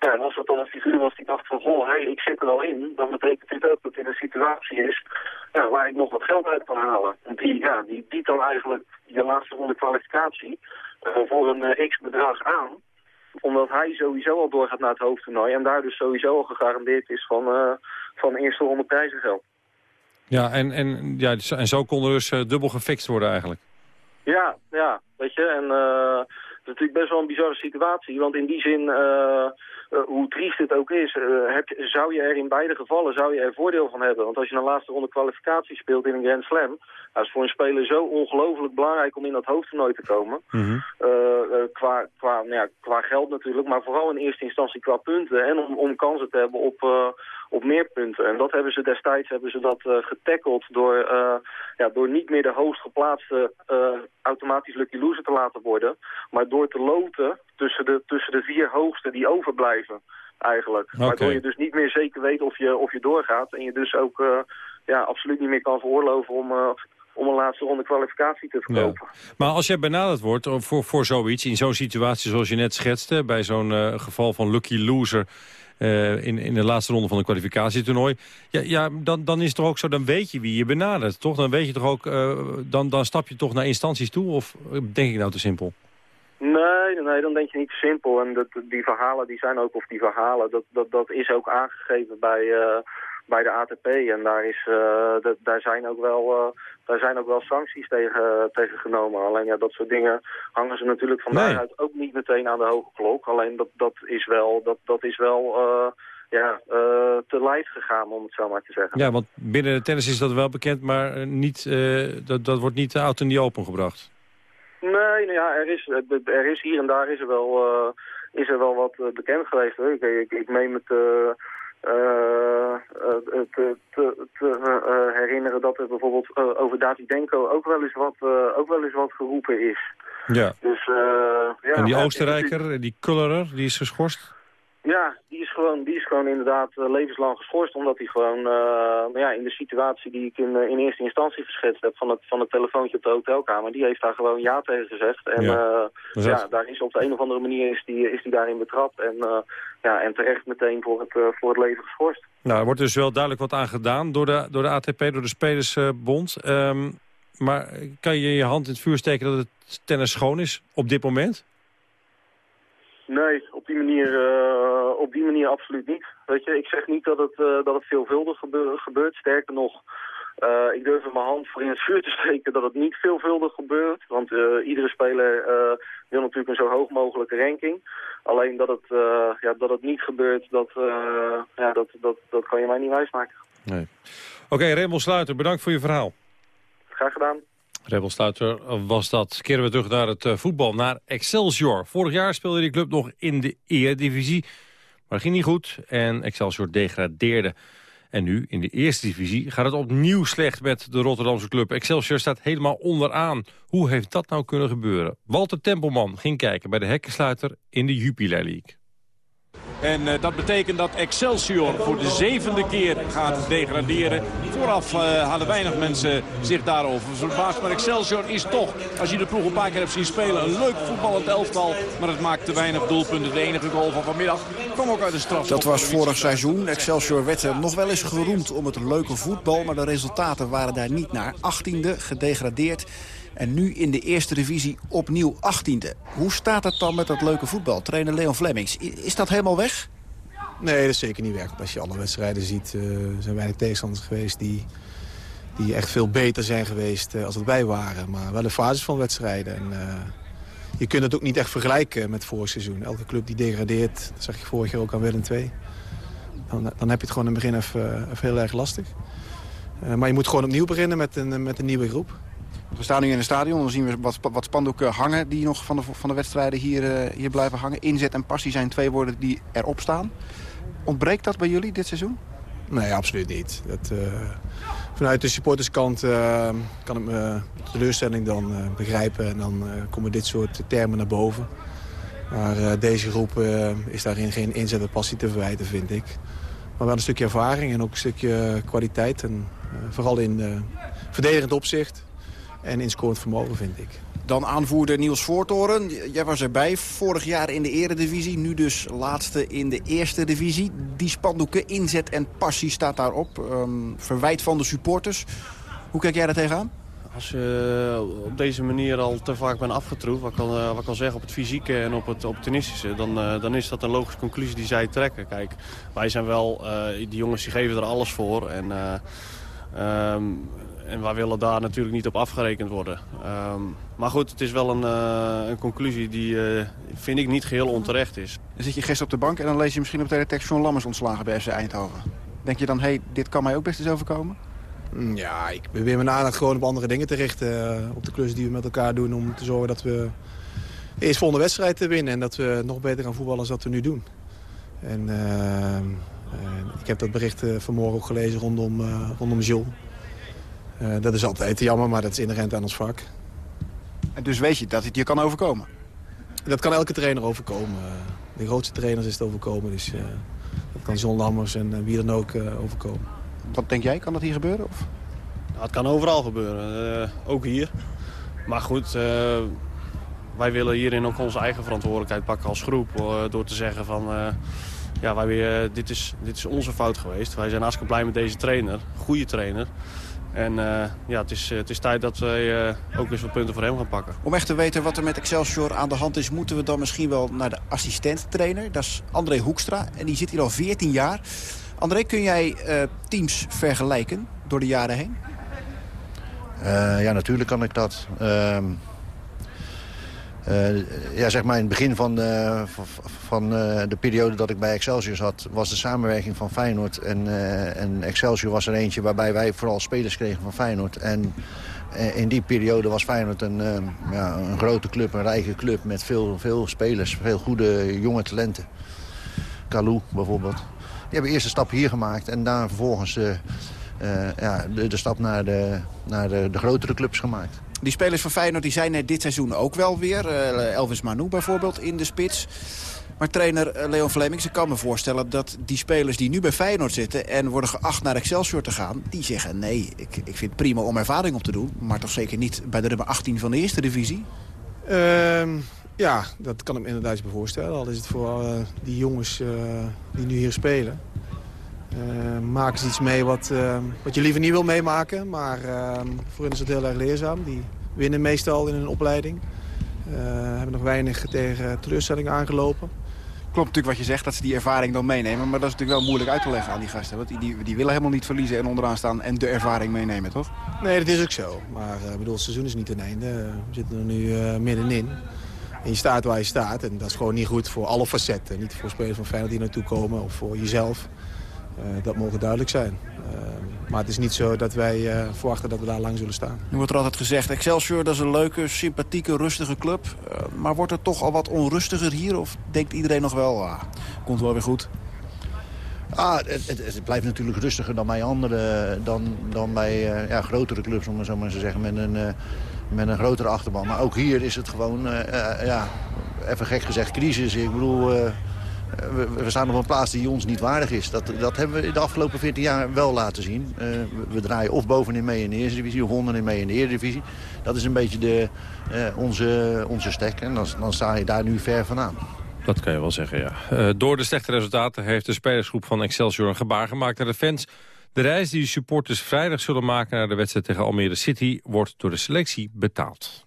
Ja, en als dat dan een figuur was die dacht van, goh, hey, ik zit er al in, dan betekent dit ook dat dit een situatie is ja, waar ik nog wat geld uit kan halen. En die, ja, die biedt dan eigenlijk de laatste ronde kwalificatie voor een uh, x-bedrag aan omdat hij sowieso al doorgaat naar het hoofdtoernooi en daar dus sowieso al gegarandeerd is van, uh, van eerste ronde prijzengeld. Ja, en, en, ja, en zo kon er dus dubbel gefixt worden eigenlijk. Ja, ja, weet je, en uh, is natuurlijk best wel een bizarre situatie, want in die zin, uh, uh, hoe triest het ook is, heb, zou je er in beide gevallen zou je er voordeel van hebben. Want als je een laatste ronde kwalificatie speelt in een Grand Slam, dat is voor een speler zo ongelooflijk belangrijk om in dat hoofdtoernooi te komen. Mm -hmm. qua, qua, nou ja, qua geld natuurlijk, maar vooral in eerste instantie qua punten en om, om kansen te hebben op, op meer punten. En dat hebben ze destijds hebben ze dat getackeld door, ja, door niet meer de hoogst geplaatste automatisch lucky loser te laten worden, maar door te loten tussen de, tussen de vier hoogste die overblijven eigenlijk. Okay. Waardoor je dus niet meer zeker weet of je, of je doorgaat en je dus ook ja, absoluut niet meer kan veroorloven om, om een laatste ronde kwalificatie te verkopen. Ja. Maar als jij benaderd wordt voor, voor zoiets, in zo'n situatie zoals je net schetste, bij zo'n uh, geval van lucky loser in, in de laatste ronde van een kwalificatietoernooi, ja, ja, dan, dan is het toch ook zo, dan weet je wie je benadert, toch? Dan weet je toch ook, dan, dan stap je toch naar instanties toe, of denk ik nou te simpel? Nee, nee, dan denk je niet te simpel. En dat, die verhalen die zijn ook, of die verhalen, dat, dat, dat is ook aangegeven bij, uh, bij de ATP. En daar, is, daar, zijn, ook wel, daar zijn ook wel sancties tegen, tegen genomen. Alleen ja, dat soort dingen hangen ze natuurlijk van nee. daaruit ook niet meteen aan de hoge klok. Alleen dat, dat is wel, dat, dat is wel ja, te lijf gegaan, om het zo maar te zeggen. Ja, want binnen de tennis is dat wel bekend, maar niet, dat, dat wordt niet oud in die open gebracht. Nee, nou ja, er is, er is hier en daar is er wel, uh, is er wel wat eh, bekend geweest. Ik, ik, ik meen me te, eh, eh, te, te, te eh, herinneren dat er bijvoorbeeld eh, over Davidenko ook wel eens wat, eh, ook wel eens wat geroepen is. Ja. Dus, eh, ja, en die Oostenrijker, die Kullerer, die is geschorst? Ja, die is gewoon, die is gewoon inderdaad eh, levenslang geschorst. Omdat hij gewoon eh, nou ja, in de situatie die ik in, eh, in eerste instantie geschetst heb... Van het, van het telefoontje op de hotelkamer, die heeft daar gewoon ja tegen gezegd. En Ja. Dus ja daar is op de een of andere manier is die, is die daarin betrapt. En, ja, en terecht meteen voor het, voor het leven geschorst. Nou, er wordt dus wel duidelijk wat aan gedaan door de, door de ATP, door de Spelersbond. Ehm, maar kan je je hand in het vuur steken dat het tennis schoon is op dit moment? Nee, op die manier, eh, op die manier absoluut niet. Weet je, ik zeg niet dat het, eh, dat het veelvuldig gebe- gebeurt. Sterker nog, eh, ik durf er mijn hand voor in het vuur te steken dat het niet veelvuldig gebeurt. Want iedere speler wil natuurlijk een zo hoog mogelijke ranking. Alleen dat het, ja, dat het niet gebeurt, dat, ja, dat, dat, dat kan je mij niet wijsmaken. Nee. Oké, Raymond Sluiter, bedankt voor je verhaal. Graag gedaan. Rebel Sluiter was dat. Keren we terug naar het eh, voetbal, naar Excelsior. Vorig jaar speelde die club nog in de Eredivisie. Maar dat ging niet goed en Excelsior degradeerde. En nu, in de eerste divisie, gaat het opnieuw slecht met de Rotterdamse club. Excelsior staat helemaal onderaan. Hoe heeft dat nou kunnen gebeuren? Walter Tempelman ging kijken bij de hekkensluiter in de Jupiler League. En eh, dat betekent dat Excelsior voor de zevende keer gaat degraderen. Vooraf eh, hadden weinig mensen zich daarover verbaasd. Maar Excelsior is toch, als je de ploeg een paar keer hebt zien spelen... een leuk voetballend elftal. Maar het maakt te weinig doelpunten. De enige goal van vanmiddag kwam ook uit de straf. Dat was vorig seizoen. Excelsior werd er nog wel eens geroemd om het leuke voetbal. Maar de resultaten waren daar niet naar. 18e, gedegradeerd. En nu in de eerste divisie opnieuw 18e. Hoe staat het dan met dat leuke voetbal? Trainer Leon Flemings. Is dat helemaal weg? Nee, dat is zeker niet weg. Als je alle wedstrijden ziet, er zijn weinig tegenstanders geweest die, die echt veel beter zijn geweest eh, als het wij waren. Maar wel in fases van wedstrijden. En, eh, je kunt het ook niet echt vergelijken met vorig seizoen. Elke club die degradeert, dat zag je vorig jaar ook aan Willem II. Dan, dan heb je het gewoon in het begin even, heel erg lastig. Maar je moet gewoon opnieuw beginnen met een, met een nieuwe groep. We staan nu in het stadion. Dan zien we wat, wat spandoeken hangen die nog van de, van de wedstrijden hier, eh, hier blijven hangen. Inzet en passie zijn twee woorden die erop staan. Ontbreekt dat bij jullie dit seizoen? Nee, absoluut niet. Dat, eh, vanuit de supporterskant eh, kan ik de teleurstelling dan begrijpen. En dan komen dit soort termen naar boven. Maar deze groep is daarin geen inzet en passie te verwijten, vind ik. Maar wel een stukje ervaring en ook een stukje kwaliteit. En, vooral in verdedigend opzicht en in scorend vermogen, vind ik. Dan aanvoerder Niels Voortoren. Jij was erbij vorig jaar in de eredivisie. Nu dus laatste in de eerste divisie. Die spandoeken, inzet en passie staat daarop. Ehm, verwijt van de supporters. Hoe kijk jij daar tegenaan? Als je op deze manier al te vaak bent afgetroefd, wat ik al, eh, wat ik al zeg, op het fysieke en op het, op het tennistische, dan, eh, dan is dat een logische conclusie die zij trekken. Kijk, wij zijn wel, eh, die jongens die geven er alles voor en, eh, ehm, en wij willen daar natuurlijk niet op afgerekend worden. Ehm, maar goed, het is wel een, eh, een conclusie die, eh, vind ik, niet geheel onterecht is. Dan zit je gisteren op de bank en dan lees je misschien op de teletext John Lammers ontslagen bij FC Eindhoven. Denk je dan, hé, hey, dit kan mij ook best eens overkomen? Mm, Ja, ik probeer mijn aandacht gewoon op andere dingen te richten. eh, op de klus die we met elkaar doen om te zorgen dat we de eerstvolgende wedstrijd te winnen. En dat we nog beter gaan voetballen dan dat we nu doen. En ik heb dat bericht eh, vanmorgen ook gelezen rondom, eh rondom Jules. Eh, dat is altijd jammer, maar dat is inherent aan ons vak. En dus weet je dat het je kan overkomen? Dat kan elke trainer overkomen. De grootste trainers is het overkomen. Dus eh, dat kan John Lammers en eh, wie dan ook eh, overkomen. Wat denk jij? Kan dat hier gebeuren? Of? Nou, het kan overal gebeuren, eh, ook hier. Maar goed, eh, wij willen hierin ook onze eigen verantwoordelijkheid pakken als groep. door te zeggen van, eh, ja, wij weer, dit, is, dit is onze fout geweest. Wij zijn hartstikke blij met deze trainer, goede trainer. En eh, ja, het is, het is tijd dat wij eh, ook eens wat punten voor hem gaan pakken. Om echt te weten wat er met Excelsior aan de hand is... moeten we dan misschien wel naar de assistent-trainer. Dat is André Hoekstra en die zit hier al 14 jaar. André, kun jij eh, teams vergelijken door de jaren heen? Eh, ja, natuurlijk kan ik dat. Ehm, eh, ja, zeg maar in het begin van, eh, van eh, de periode dat ik bij Excelsior zat... was de samenwerking van Feyenoord en, eh, en Excelsior was er eentje... waarbij wij vooral spelers kregen van Feyenoord. En Eh, In die periode was Feyenoord een, eh, ja, een grote club, een rijke club... met veel, veel spelers, veel goede jonge talenten. Kalou bijvoorbeeld. Die hebben eerst een stap hier gemaakt en daar vervolgens eh, eh, ja, de, de stap naar, de, naar de, de grotere clubs gemaakt. Die spelers van Feyenoord die zijn dit seizoen ook wel weer. Eh, Elvis Manu bijvoorbeeld in de spits. Maar trainer eh, Leon Flemings, ik kan me voorstellen dat die spelers die nu bij Feyenoord zitten... en worden geacht naar Excelsior te gaan, die zeggen... nee, ik, ik vind het prima om ervaring op te doen... maar toch zeker niet bij de nummer 18 van de eerste divisie? Ehm, ja, dat kan ik me inderdaad voorstellen. Al is het voor eh, die jongens die nu hier spelen. Eh, maken ze iets mee wat, eh, wat je liever niet wil meemaken. Maar ehm, voor hen is het heel erg leerzaam. Die winnen meestal in een opleiding. Eh, hebben nog weinig tegen teleurstelling aangelopen. Klopt natuurlijk wat je zegt, dat ze die ervaring dan meenemen. Maar dat is natuurlijk wel moeilijk uit te leggen aan die gasten. Want die, die, die willen helemaal niet verliezen en onderaan staan en de ervaring meenemen, toch? Nee, dat is ook zo. Maar eh, ik bedoel, het seizoen is niet ten einde. We zitten er nu eh, middenin. En je staat waar je staat. En dat is gewoon niet goed voor alle facetten. Niet voor spelers van Feyenoord die naartoe komen of voor jezelf. Eh, dat mogen duidelijk zijn. Eh, maar het is niet zo dat wij eh, verwachten dat we daar lang zullen staan. Nu wordt er altijd gezegd, Excelsior dat is een leuke, sympathieke, rustige club. Maar wordt het toch al wat onrustiger hier? Of denkt iedereen nog wel, ah, komt wel weer goed? Ah, het, het, het blijft natuurlijk rustiger dan bij andere, dan, dan bij eh, ja, grotere clubs, om het zo maar te zeggen, met een, eh, met een grotere achterban. Maar ook hier is het gewoon, ja, even gek gezegd, crisis. Ik bedoel, eh, we, we staan op een plaats die ons niet waardig is. Dat, dat hebben we de afgelopen 14 jaar wel laten zien. Eh, we, draaien of bovenin mee in de eerste divisie of onderin mee in de eredivisie. Dat is een beetje de, eh, onze, onze stek en dan, dan sta je daar nu ver vandaan. Dat kan je wel zeggen, ja. Eh, door de slechte resultaten heeft de spelersgroep van Excelsior een gebaar gemaakt naar de fans. De reis die supporters vrijdag zullen maken naar de wedstrijd tegen Almere City... wordt door de selectie betaald.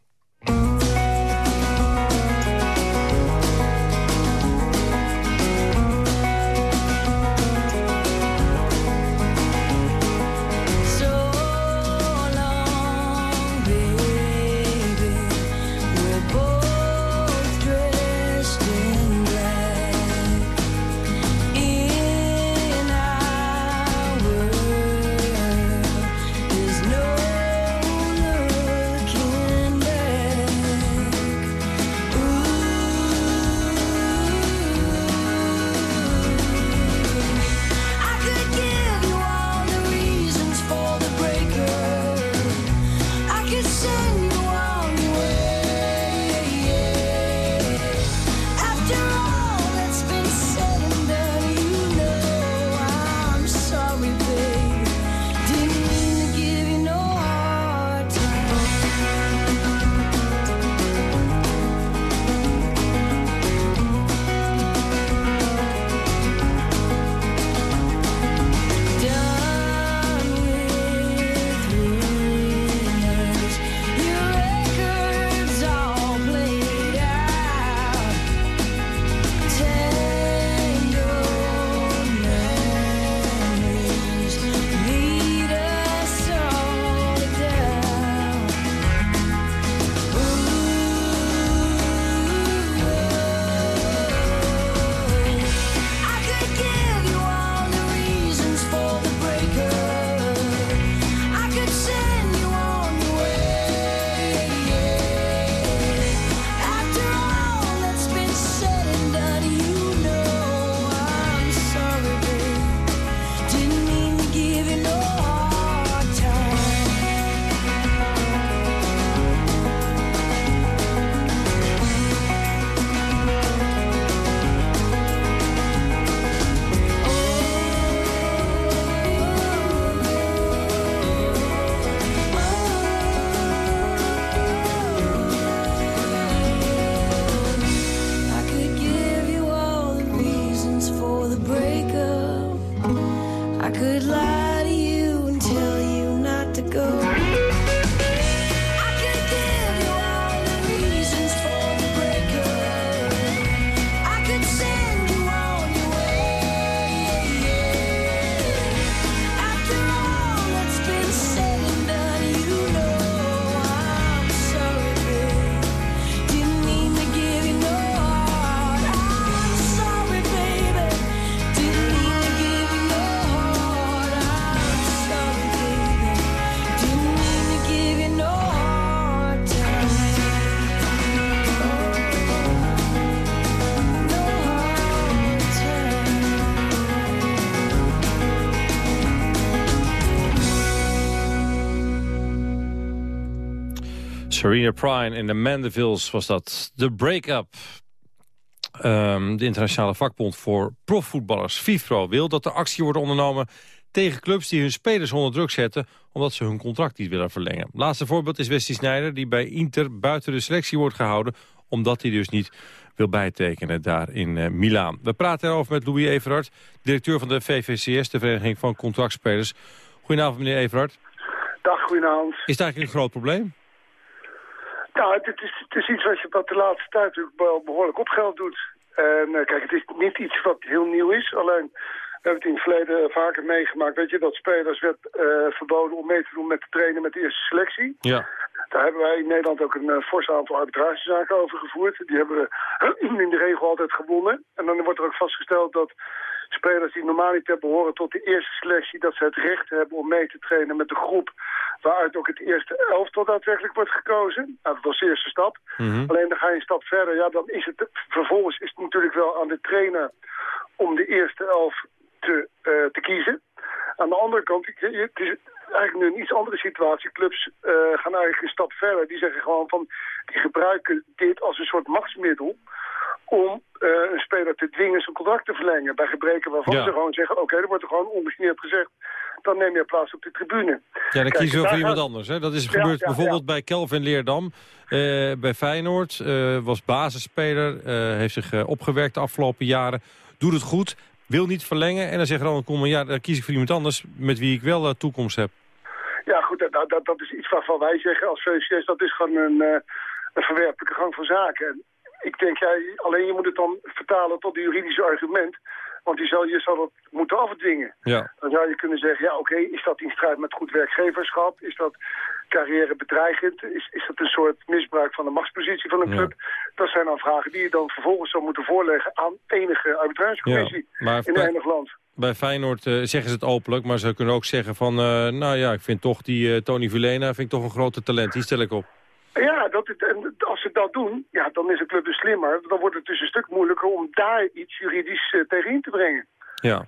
Serena Prime in de Mandevilles was dat. De break-up. Ehm, de internationale vakbond voor profvoetballers, FIFPro, wil dat er actie wordt ondernomen tegen clubs die hun spelers onder druk zetten... omdat ze hun contract niet willen verlengen. Laatste voorbeeld is Wesley Sneijder, die bij Inter buiten de selectie wordt gehouden... omdat hij dus niet wil bijtekenen daar in uh, Milaan. We praten erover met Louis Everhard, directeur van de VVCS... de Vereniging van Contractspelers. Goedenavond, meneer Everhard. Dag, goedenavond. Is het eigenlijk een groot probleem? Nou, het, het is, het is iets wat je wat de laatste tijd natuurlijk wel behoorlijk op geld doet. En uh, kijk, het is niet iets wat heel nieuw is. Alleen, we hebben het in het verleden vaker meegemaakt. Weet je, dat spelers werd uh, verboden om mee te doen met te trainen met de eerste selectie. Ja. Daar hebben wij in Nederland ook een uh, fors aantal arbitragezaken over gevoerd. Die hebben we in de regel altijd gewonnen. En dan wordt er ook vastgesteld dat spelers die normaal niet behoren tot de eerste selectie... dat ze het recht hebben om mee te trainen met de groep... waaruit ook het eerste elftal daadwerkelijk wordt gekozen. Nou, dat was de eerste stap. Mhm. Alleen dan ga je een stap verder. Ja, dan is het vervolgens is het natuurlijk wel aan de trainer... om de eerste elf te, uh, te kiezen. Aan de andere kant, het is eigenlijk nu een iets andere situatie. Clubs uh, gaan eigenlijk een stap verder. Die zeggen gewoon van, die gebruiken dit als een soort machtsmiddel om uh, een speler te dwingen zijn contract te verlengen. Bij gebreken waarvan Ja. ze gewoon zeggen, oké, er wordt er gewoon onbesneerd gezegd, dan neem je plaats op de tribune. Ja, dan kiezen we voor iemand anders. Hè? Dat is Ja, gebeurd ja, bijvoorbeeld bij Kelvin Leerdam. eh, bij Feyenoord eh, was basisspeler. eh, heeft zich eh, opgewerkt de afgelopen jaren. Doet het goed. Wil niet verlengen. En dan zegt Ronald Koeman, ja, dan kies ik voor iemand anders... met wie ik wel eh, toekomst heb. Ja, goed, dat, dat, dat is iets waarvan wij zeggen als VCS, dat is gewoon een, eh, een verwerpelijke gang van zaken. Ik denk, ja, alleen je moet het dan vertalen tot een juridische argument. Want je zal, je zal het moeten afdwingen. Ja. Dan zou je kunnen zeggen, ja oké, is dat in strijd met goed werkgeverschap? Is dat carrièrebedreigend? Is, is dat een soort misbruik van de machtspositie van een Ja. club? Dat zijn dan vragen die je dan vervolgens zou moeten voorleggen aan enige arbitragecommissie Ja, in bij- enig land. Bij Feyenoord eh, zeggen ze het openlijk. Maar ze kunnen ook zeggen van... eh, nou ja, ik vind toch die eh, Tony Vilena vind ik toch een grote talent. Die stel ik op. Ja, dat, het- en als ze dat doen, ja, dan is een club dus slimmer. Dan wordt het dus een stuk moeilijker om daar iets juridisch uh, tegen in te brengen. Ja.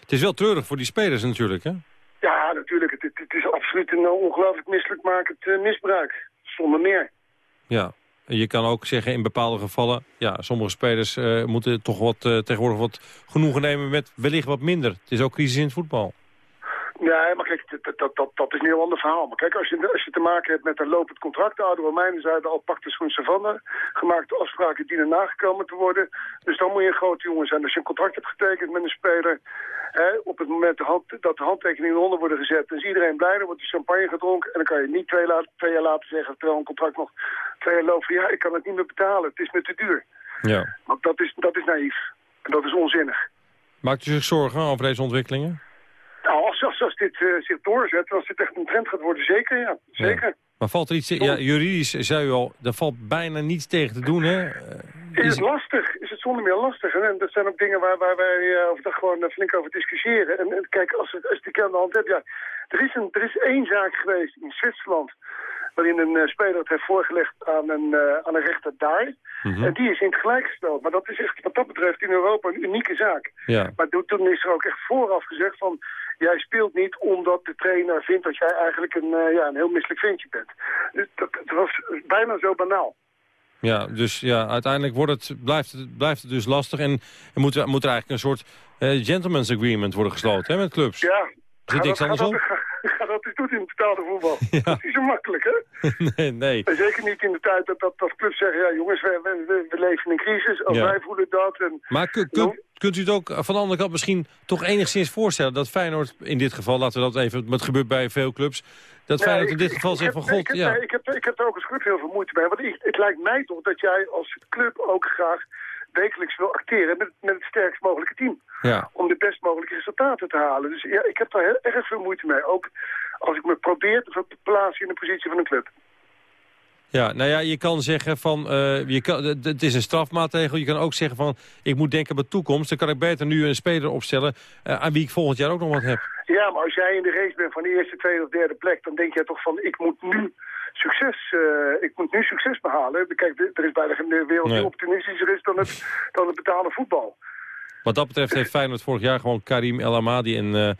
Het is wel treurig voor die spelers natuurlijk, hè? Ja, natuurlijk. Het, het, is absoluut een uh, ongelooflijk misselijkmakend uh, misbruik. Zonder meer. Ja. En je kan ook zeggen in bepaalde gevallen... ja, sommige spelers eh, moeten toch wat, eh, tegenwoordig wat genoegen nemen met wellicht wat minder. Het is ook crisis in het voetbal. Nee, maar kijk, dat, dat, dat, dat is een heel ander verhaal. Maar kijk, als je, als je te maken hebt met een lopend contract... de oude Romeinen zeiden al, pak de schoen savanne. Gemaakte afspraken dienen nagekomen te worden. Dus dan moet je een grote jongen zijn. Als je een contract hebt getekend met een speler... Hè, op het moment de hand, dat de handtekeningen eronder worden gezet... dan is iedereen blij, dan wordt de champagne gedronken... en dan kan je niet twee, la- twee jaar later zeggen... terwijl een contract nog twee jaar loopt... van, ja, ik kan het niet meer betalen, het is me te duur. Ja. Want dat is, dat is naïef. En dat is onzinnig. Maakt u zich zorgen over deze ontwikkelingen? Nou, als, als, als dit eh, zich doorzet, als dit echt een trend gaat worden, zeker, ja. Zeker. Maar valt er iets... Ja, juridisch zei u al, er valt bijna niets tegen te doen, hè? Eh, Is het lastig? Is het zonder meer lastig? En, dat zijn ook dingen waar, waar wij uh, overdag gewoon uh, flink over discussiëren. En, en kijk, als, het, als die aan de hand hebt, ja, er is, een, er is één zaak geweest in Zwitserland waarin een uh, speler het heeft voorgelegd aan een, uh, aan een rechter daar. Mhm. Mm -hmm. En die is in het gelijk gesteld. Maar dat is echt wat dat betreft in Europa een unieke zaak. Ja. Maar toen is er ook echt vooraf gezegd van... jij speelt niet omdat de trainer vindt dat jij eigenlijk een, uh, ja, een heel misselijk ventje bent. Dus dat, dat was bijna zo banaal. Ja, dus ja, uiteindelijk wordt het, blijft, het, blijft het dus lastig. En, en moet, er, moet er eigenlijk een soort uh, gentleman's agreement worden gesloten hè, met clubs. Ja. Zit niks anders op? Doen in het betaalde voetbal. Ja. Dat is niet zo makkelijk, hè? nee, nee. En zeker niet in de tijd dat, dat, dat clubs zeggen... ja jongens, we, we, we leven in een crisis, ja. wij voelen dat. En, maar kun, kun, kunt u het ook van de andere kant misschien toch enigszins voorstellen... dat Feyenoord in dit geval, laten we dat even... het gebeurt bij veel clubs... dat nee, Feyenoord in dit geval zegt van god... Ik heb, ja. nee, ik, heb, ik heb daar ook als club heel veel moeite mee. Want ik, het lijkt mij toch dat jij als club ook graag wekelijks wil acteren met, met het sterkst mogelijke team. Ja. Om de best mogelijke resultaten te halen. Dus ja, ik heb daar heel erg veel moeite mee. Ook als ik me probeer te plaatsen in de positie van een club. Ja, nou ja, je kan zeggen van, uh, je kan, het is een strafmaatregel. Je kan ook zeggen van, ik moet denken aan de toekomst. Dan kan ik beter nu een speler opstellen uh, aan wie ik volgend jaar ook nog wat heb. Ja, maar als jij in de race bent van de eerste, tweede of derde plek... dan denk jij toch van, ik moet nu succes, uh, ik moet nu succes behalen. Kijk, er is bijna geen wereld die nee. optimistischer is dan het, dan het betaalde voetbal. Wat dat betreft heeft Feyenoord vorig jaar gewoon Karim El Amadi en eh, eh,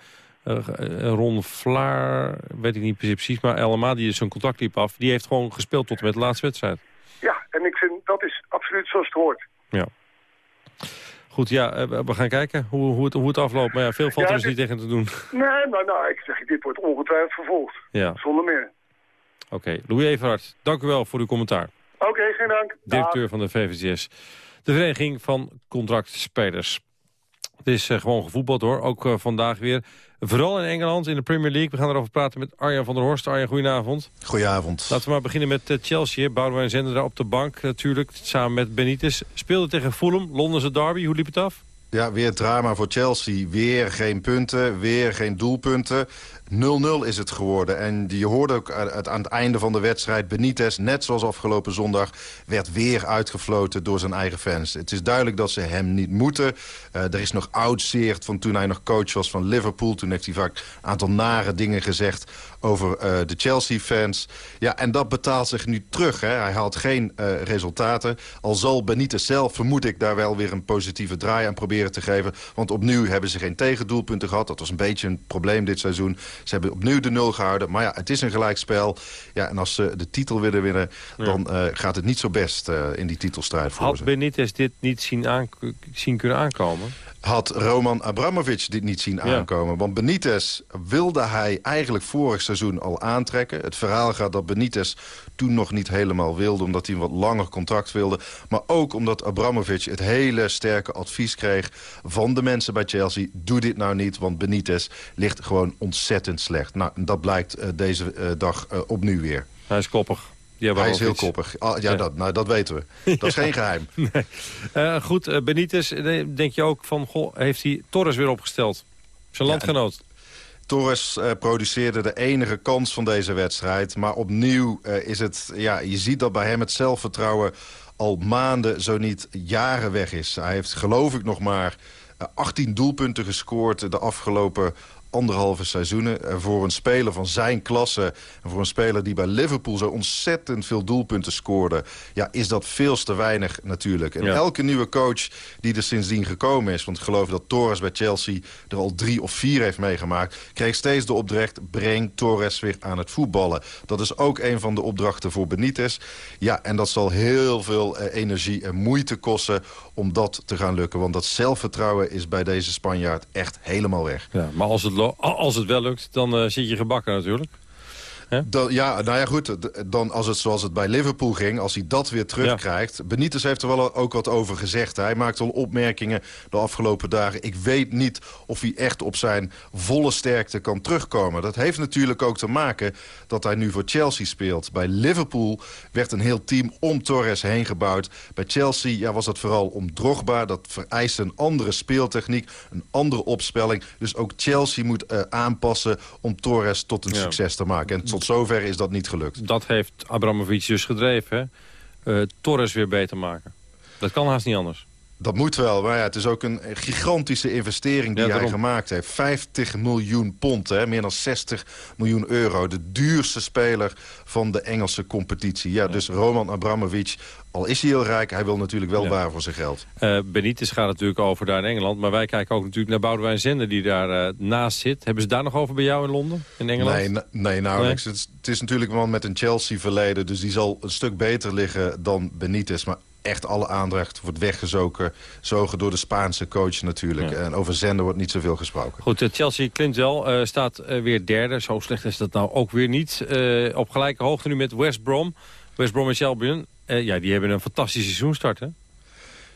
Ron Vlaar, weet ik niet precies, maar El die zijn contract liep af, die heeft gewoon gespeeld tot en met de laatste wedstrijd. Ja, en ik vind dat is absoluut zoals het hoort. Ja. Goed, ja, eh, we gaan kijken hoe, hoe, het, hoe het afloopt. Maar ja, veel valt Ja, er dus dit- niet tegen te doen. Nee, maar nou, ik zeg, dit wordt ongetwijfeld vervolgd. Ja, Zonder meer. oké. Louis Everhard, dank u wel voor uw commentaar. Oké, geen dank. Dag. Directeur van de VVCS. De Vereniging van Contractspelers. Het is eh, gewoon gevoetbald hoor, ook eh, vandaag weer. Vooral in Engeland, in de Premier League. We gaan erover praten met Arjan van der Horst. Arjan, goedenavond. Goedenavond. Laten we maar beginnen met eh, Chelsea. Boudewijn Zender daar op de bank natuurlijk, samen met Benitez. Speelde tegen Fulham, Londense derby. Hoe liep het af? Ja, weer drama voor Chelsea. Weer geen punten, weer geen doelpunten. 0-0 is het geworden. En je hoorde ook aan het einde van de wedstrijd... Benitez, net zoals afgelopen zondag... werd weer uitgefloten door zijn eigen fans. Het is duidelijk dat ze hem niet moeten. Eh, er is nog oud zeert van toen hij nog coach was van Liverpool. Toen heeft hij vaak een aantal nare dingen gezegd over eh, de Chelsea-fans. Ja, en dat betaalt zich nu terug. Hè. Hij haalt geen eh, resultaten. Al zal Benitez zelf, vermoed ik, daar wel weer een positieve draai aan proberen te geven. Want opnieuw hebben ze geen tegendoelpunten gehad. Dat was een beetje een probleem dit seizoen. Ze hebben opnieuw de nul gehouden. Maar ja, het is een gelijkspel. Ja, en als ze de titel willen winnen, dan eh, gaat het niet zo best eh, in die titelstrijd voor Had ze. Benitez dit niet zien, zien kunnen aankomen? Had Roman Abramovic dit niet zien aankomen. Want Benitez wilde hij eigenlijk vorig seizoen al aantrekken. Het verhaal gaat dat Benitez toen nog niet helemaal wilde... omdat hij een wat langer contract wilde. Maar ook omdat Abramovic het hele sterke advies kreeg... van de mensen bij Chelsea. Doe dit nou niet, want Benitez ligt gewoon ontzettend slecht. Nou, dat blijkt eh, deze eh, dag eh, opnieuw weer. Hij is koppig. Die Hij is heel koppig. Ah, ja, Ja. Dat, nou, dat weten we. Dat is geen geheim. Nee. Eh, goed, eh, Benitez, eh, denk je ook van... Goh, heeft hij Torres weer opgesteld? Zijn Ja, landgenoot. Torres produceerde de enige kans van deze wedstrijd. Maar opnieuw is het... Ja, je ziet dat bij hem het zelfvertrouwen al maanden, zo niet jaren weg is. Hij heeft geloof ik nog maar eh, 18 doelpunten gescoord de afgelopen anderhalve seizoenen. En voor een speler van zijn klasse... en voor een speler die bij Liverpool zo ontzettend veel doelpunten scoorde... ja, is dat veel te weinig natuurlijk. En Ja. elke nieuwe coach die er sindsdien gekomen is... want ik geloof dat Torres bij Chelsea er al drie of vier heeft meegemaakt... kreeg steeds de opdracht, breng Torres weer aan het voetballen. Dat is ook een van de opdrachten voor Benitez. Ja, en dat zal heel veel eh, energie en moeite kosten om dat te gaan lukken. Want dat zelfvertrouwen is bij deze Spanjaard echt helemaal weg. Ja, maar als het, als het wel lukt, dan eh, zit je gebakken natuurlijk. Dan, ja, nou ja, goed. Dan als het zoals het bij Liverpool ging, als hij dat weer terugkrijgt. Benitez heeft er wel ook wat over gezegd. Hij maakt al opmerkingen de afgelopen dagen. Ik weet niet of hij echt op zijn volle sterkte kan terugkomen. Dat heeft natuurlijk ook te maken dat hij nu voor Chelsea speelt. Bij Liverpool werd een heel team om Torres heen gebouwd. Bij Chelsea ja, was dat vooral om Drogba. Dat vereist een andere speeltechniek, een andere opspelling. Dus ook Chelsea moet eh, aanpassen om Torres tot een Ja. succes te maken. En tot zover is dat niet gelukt. Dat heeft Abramovic dus gedreven. Eh, Torres weer beter maken. Dat kan haast niet anders. Dat moet wel, maar ja, het is ook een gigantische investering die Ja, hij gemaakt heeft. 50 miljoen pond, hè, meer dan 60 miljoen euro. De duurste speler van de Engelse competitie. Ja, dus Roman Abramovic, al is hij heel rijk... hij wil natuurlijk wel Ja. waar voor zijn geld. Eh Benitez gaat natuurlijk over daar in Engeland. Maar wij kijken ook natuurlijk naar Boudewijn Zender die daar eh, naast zit. Hebben ze daar nog over bij jou in Londen? In Engeland? Nee, nee nauwelijks. Het, is, het is natuurlijk een man met een Chelsea-verleden... dus die zal een stuk beter liggen dan Benitez. Maar echt alle aandacht wordt weggezogen zogen door de Spaanse coach natuurlijk. En over zender wordt niet zoveel gesproken. Goed, eh, Chelsea klimt wel. eh, staat eh, weer derde. Zo slecht is dat nou ook weer niet. Op gelijke hoogte nu met West Brom. West Bromwich Albion. Eh, ja, die hebben een fantastische seizoenstart, hè?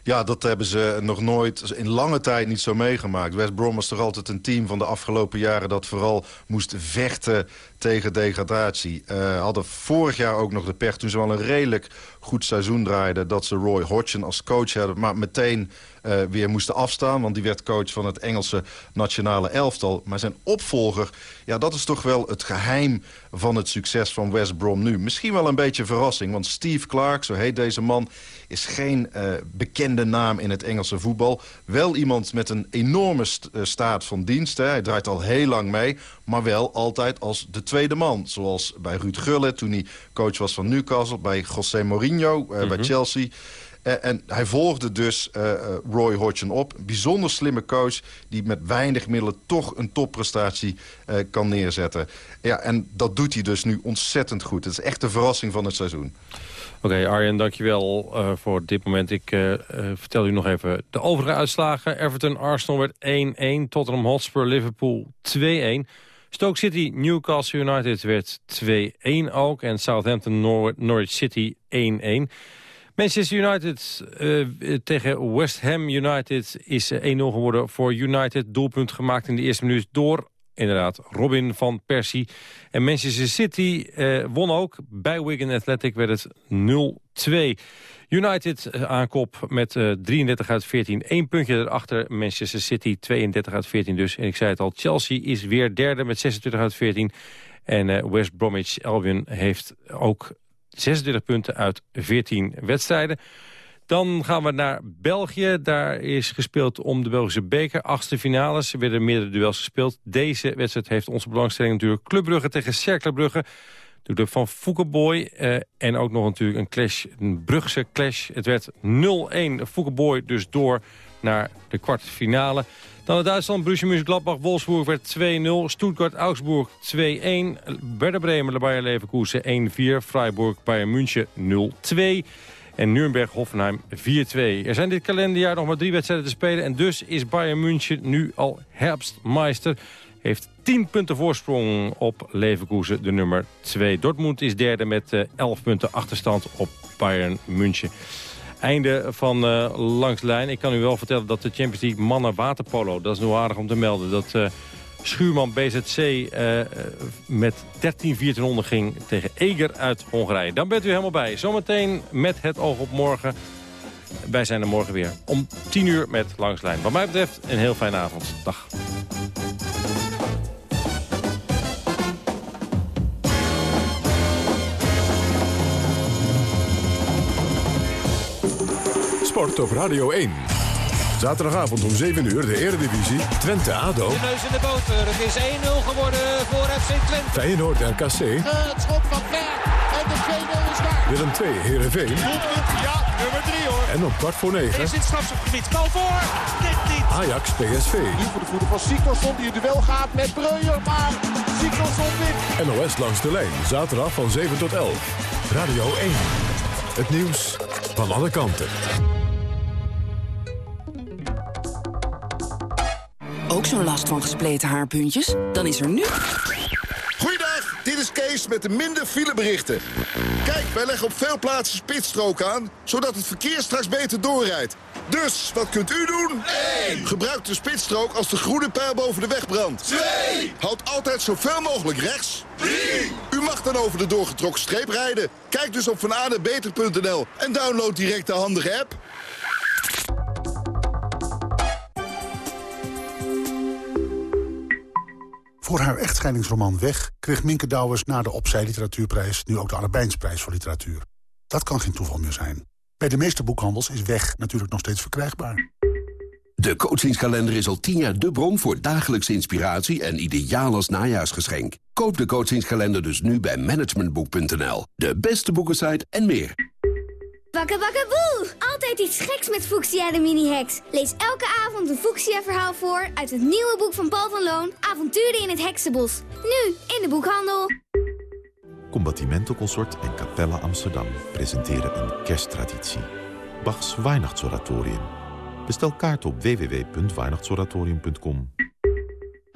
Ja, dat hebben ze nog nooit in lange tijd niet zo meegemaakt. West Brom was toch altijd een team van de afgelopen jaren... dat vooral moest vechten tegen degradatie. Hadden vorig jaar ook nog de pech toen ze wel een redelijk goed seizoen draaiden... dat ze Roy Hodgson als coach hadden, maar meteen eh, weer moesten afstaan... want die werd coach van het Engelse nationale elftal. Maar zijn opvolger, ja, dat is toch wel het geheim van het succes van West Brom nu. Misschien wel een beetje verrassing, want Steve Clark, zo heet deze man... is geen eh, bekende naam in het Engelse voetbal. Wel iemand met een enorme st- eh, staat van dienst. Hè. Hij draait al heel lang mee, maar wel altijd als de tweede man. Zoals bij Ruud Gullit toen hij coach was van Newcastle... bij José Mourinho bij Mhm. Chelsea... Eh, en hij volgde dus eh, eh, Roy Hodgson op. Bijzonder slimme coach die met weinig middelen toch een topprestatie kan neerzetten. Ja, en dat doet hij dus nu ontzettend goed. Het is echt de verrassing van het seizoen. Oké, Arjen, dankjewel uh, voor dit moment. Ik vertel u nog even de overige uitslagen. Everton-Arsenal werd 1-1. Tottenham Hotspur-Liverpool 2-1. Stoke City, Newcastle United werd 2-1 ook. En Southampton, Nor Norwich City 1-1. Manchester United uh, tegen West Ham United is 1-0 geworden voor United. Doelpunt gemaakt in de eerste minuut door inderdaad Robin van Persie. En Manchester City uh, won ook. Bij Wigan Athletic werd het 0-2. United aan kop met uh, 33 uit 14. Eén puntje erachter. Manchester City 32 uit 14 dus. En ik zei het al, Chelsea is weer derde met 26 uit 14. En West Bromwich Albion heeft ook 26 punten uit 14 wedstrijden. Dan gaan we naar België. Daar is gespeeld om de Belgische beker. Achtste finales. Er werden meerdere duels gespeeld. Deze wedstrijd heeft onze belangstelling natuurlijk. Club Brugge tegen Cercle Brugge. De club van Foukeboy. Uh, en ook nog natuurlijk een clash, een Brugse clash. Het werd 0-1. Foukeboy dus door naar de kwartfinale. Dan in Duitsland, Borussia Mönchengladbach, Wolfsburg werd 2-0. Stuttgart, Augsburg 2-1. Werder Bremen, Bayer Leverkusen 1-4. Freiburg, Bayern München 0-2. En Nürnberg, Hoffenheim 4-2. Er zijn dit kalenderjaar nog maar drie wedstrijden te spelen. En dus is Bayern München nu al herbstmeister. Heeft 10 punten voorsprong op Leverkusen, de nummer 2. Dortmund is derde met 11 punten achterstand op Bayern München. Einde van uh, langs de lijn. Ik kan u wel vertellen dat de Champions League mannen waterpolo... dat is nu aardig om te melden... dat uh, Schuurman BZC uh, met 13-14 onder ging tegen Eger uit Hongarije. Dan bent u helemaal bij. Zometeen met het oog op morgen. Wij zijn er morgen weer om 10 uur met Langs de Lijn. Wat mij betreft een heel fijne avond. Dag. Op Radio 1. Zaterdagavond om 7 uur de Eredivisie. Twente-Ado. De neus in de boter. Het is 1-0 geworden voor FC Twente. Feyenoord-RKC. Het schot van Ver. En de 2-0 is daar. Willem 2, Heerenveen. Ja, nummer 3 hoor. En op kwart voor 9. Is dit strafschopgebied. Bal voor. Dit niet. Ajax-PSV. Nu voor de voeten van Sikkelson die het duel gaat met Breuer. Maar Sikkelson wint. NOS langs de lijn. Zaterdag van 7 tot 11. Radio 1. Het nieuws van alle kanten. Ook zo'n last van gespleten haarpuntjes? Dan is er nu... Goeiedag, dit is Kees met de minder fileberichten. Kijk, wij leggen op veel plaatsen spitsstrook aan... zodat het verkeer straks beter doorrijdt. Dus, wat kunt u doen? 1. Gebruik de spitsstrook als de groene pijl boven de weg brandt. 2. Houd altijd zoveel mogelijk rechts. 3. U mag dan over de doorgetrokken streep rijden. Kijk dus op vanadebeter.nl en download direct de handige app. Voor haar echtscheidingsroman Weg kreeg Minke Douwers na de Opzij Literatuurprijs nu ook de Allebijnsprijs voor literatuur. Dat kan geen toeval meer zijn. Bij de meeste boekhandels is Weg natuurlijk nog steeds verkrijgbaar. De coachingskalender is al tien jaar de bron voor dagelijkse inspiratie en ideaal als najaarsgeschenk. Koop de coachingskalender dus nu bij managementboek.nl. De beste boekensite en meer. Bakke bakke boe! Altijd iets geks met Fuchsia de mini-heks. Lees elke avond een Fuchsia-verhaal voor uit het nieuwe boek van Paul van Loon... Avonturen in het Heksenbos. Nu in de boekhandel. Combattimento Consort en Capella Amsterdam presenteren een kersttraditie. Bachs Weihnachtsoratorium. Bestel kaart op www.weihnachtsoratorium.com.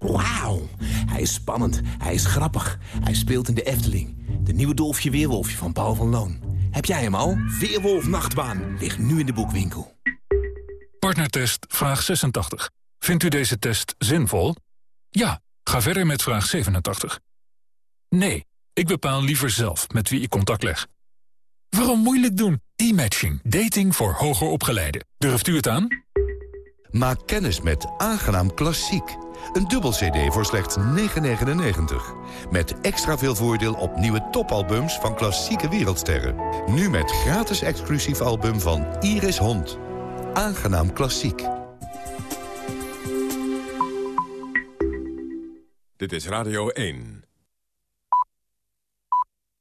Wauw, hij is spannend, hij is grappig, hij speelt in de Efteling. De nieuwe Dolfje Weerwolfje van Paul van Loon. Heb jij hem al? Weerwolf Nachtbaan ligt nu in de boekwinkel. Partnertest vraag 86. Vindt u deze test zinvol? Ja, ga verder met vraag 87. Nee, ik bepaal liever zelf met wie ik contact leg. Waarom moeilijk doen? E-matching. Dating voor hoger opgeleiden. Durft u het aan? Maak kennis met Aangenaam Klassiek. Een dubbel cd voor slechts 9,99. Met extra veel voordeel op nieuwe topalbums van klassieke wereldsterren. Nu met gratis exclusief album van Iris Hond. Aangenaam Klassiek. Dit is Radio 1.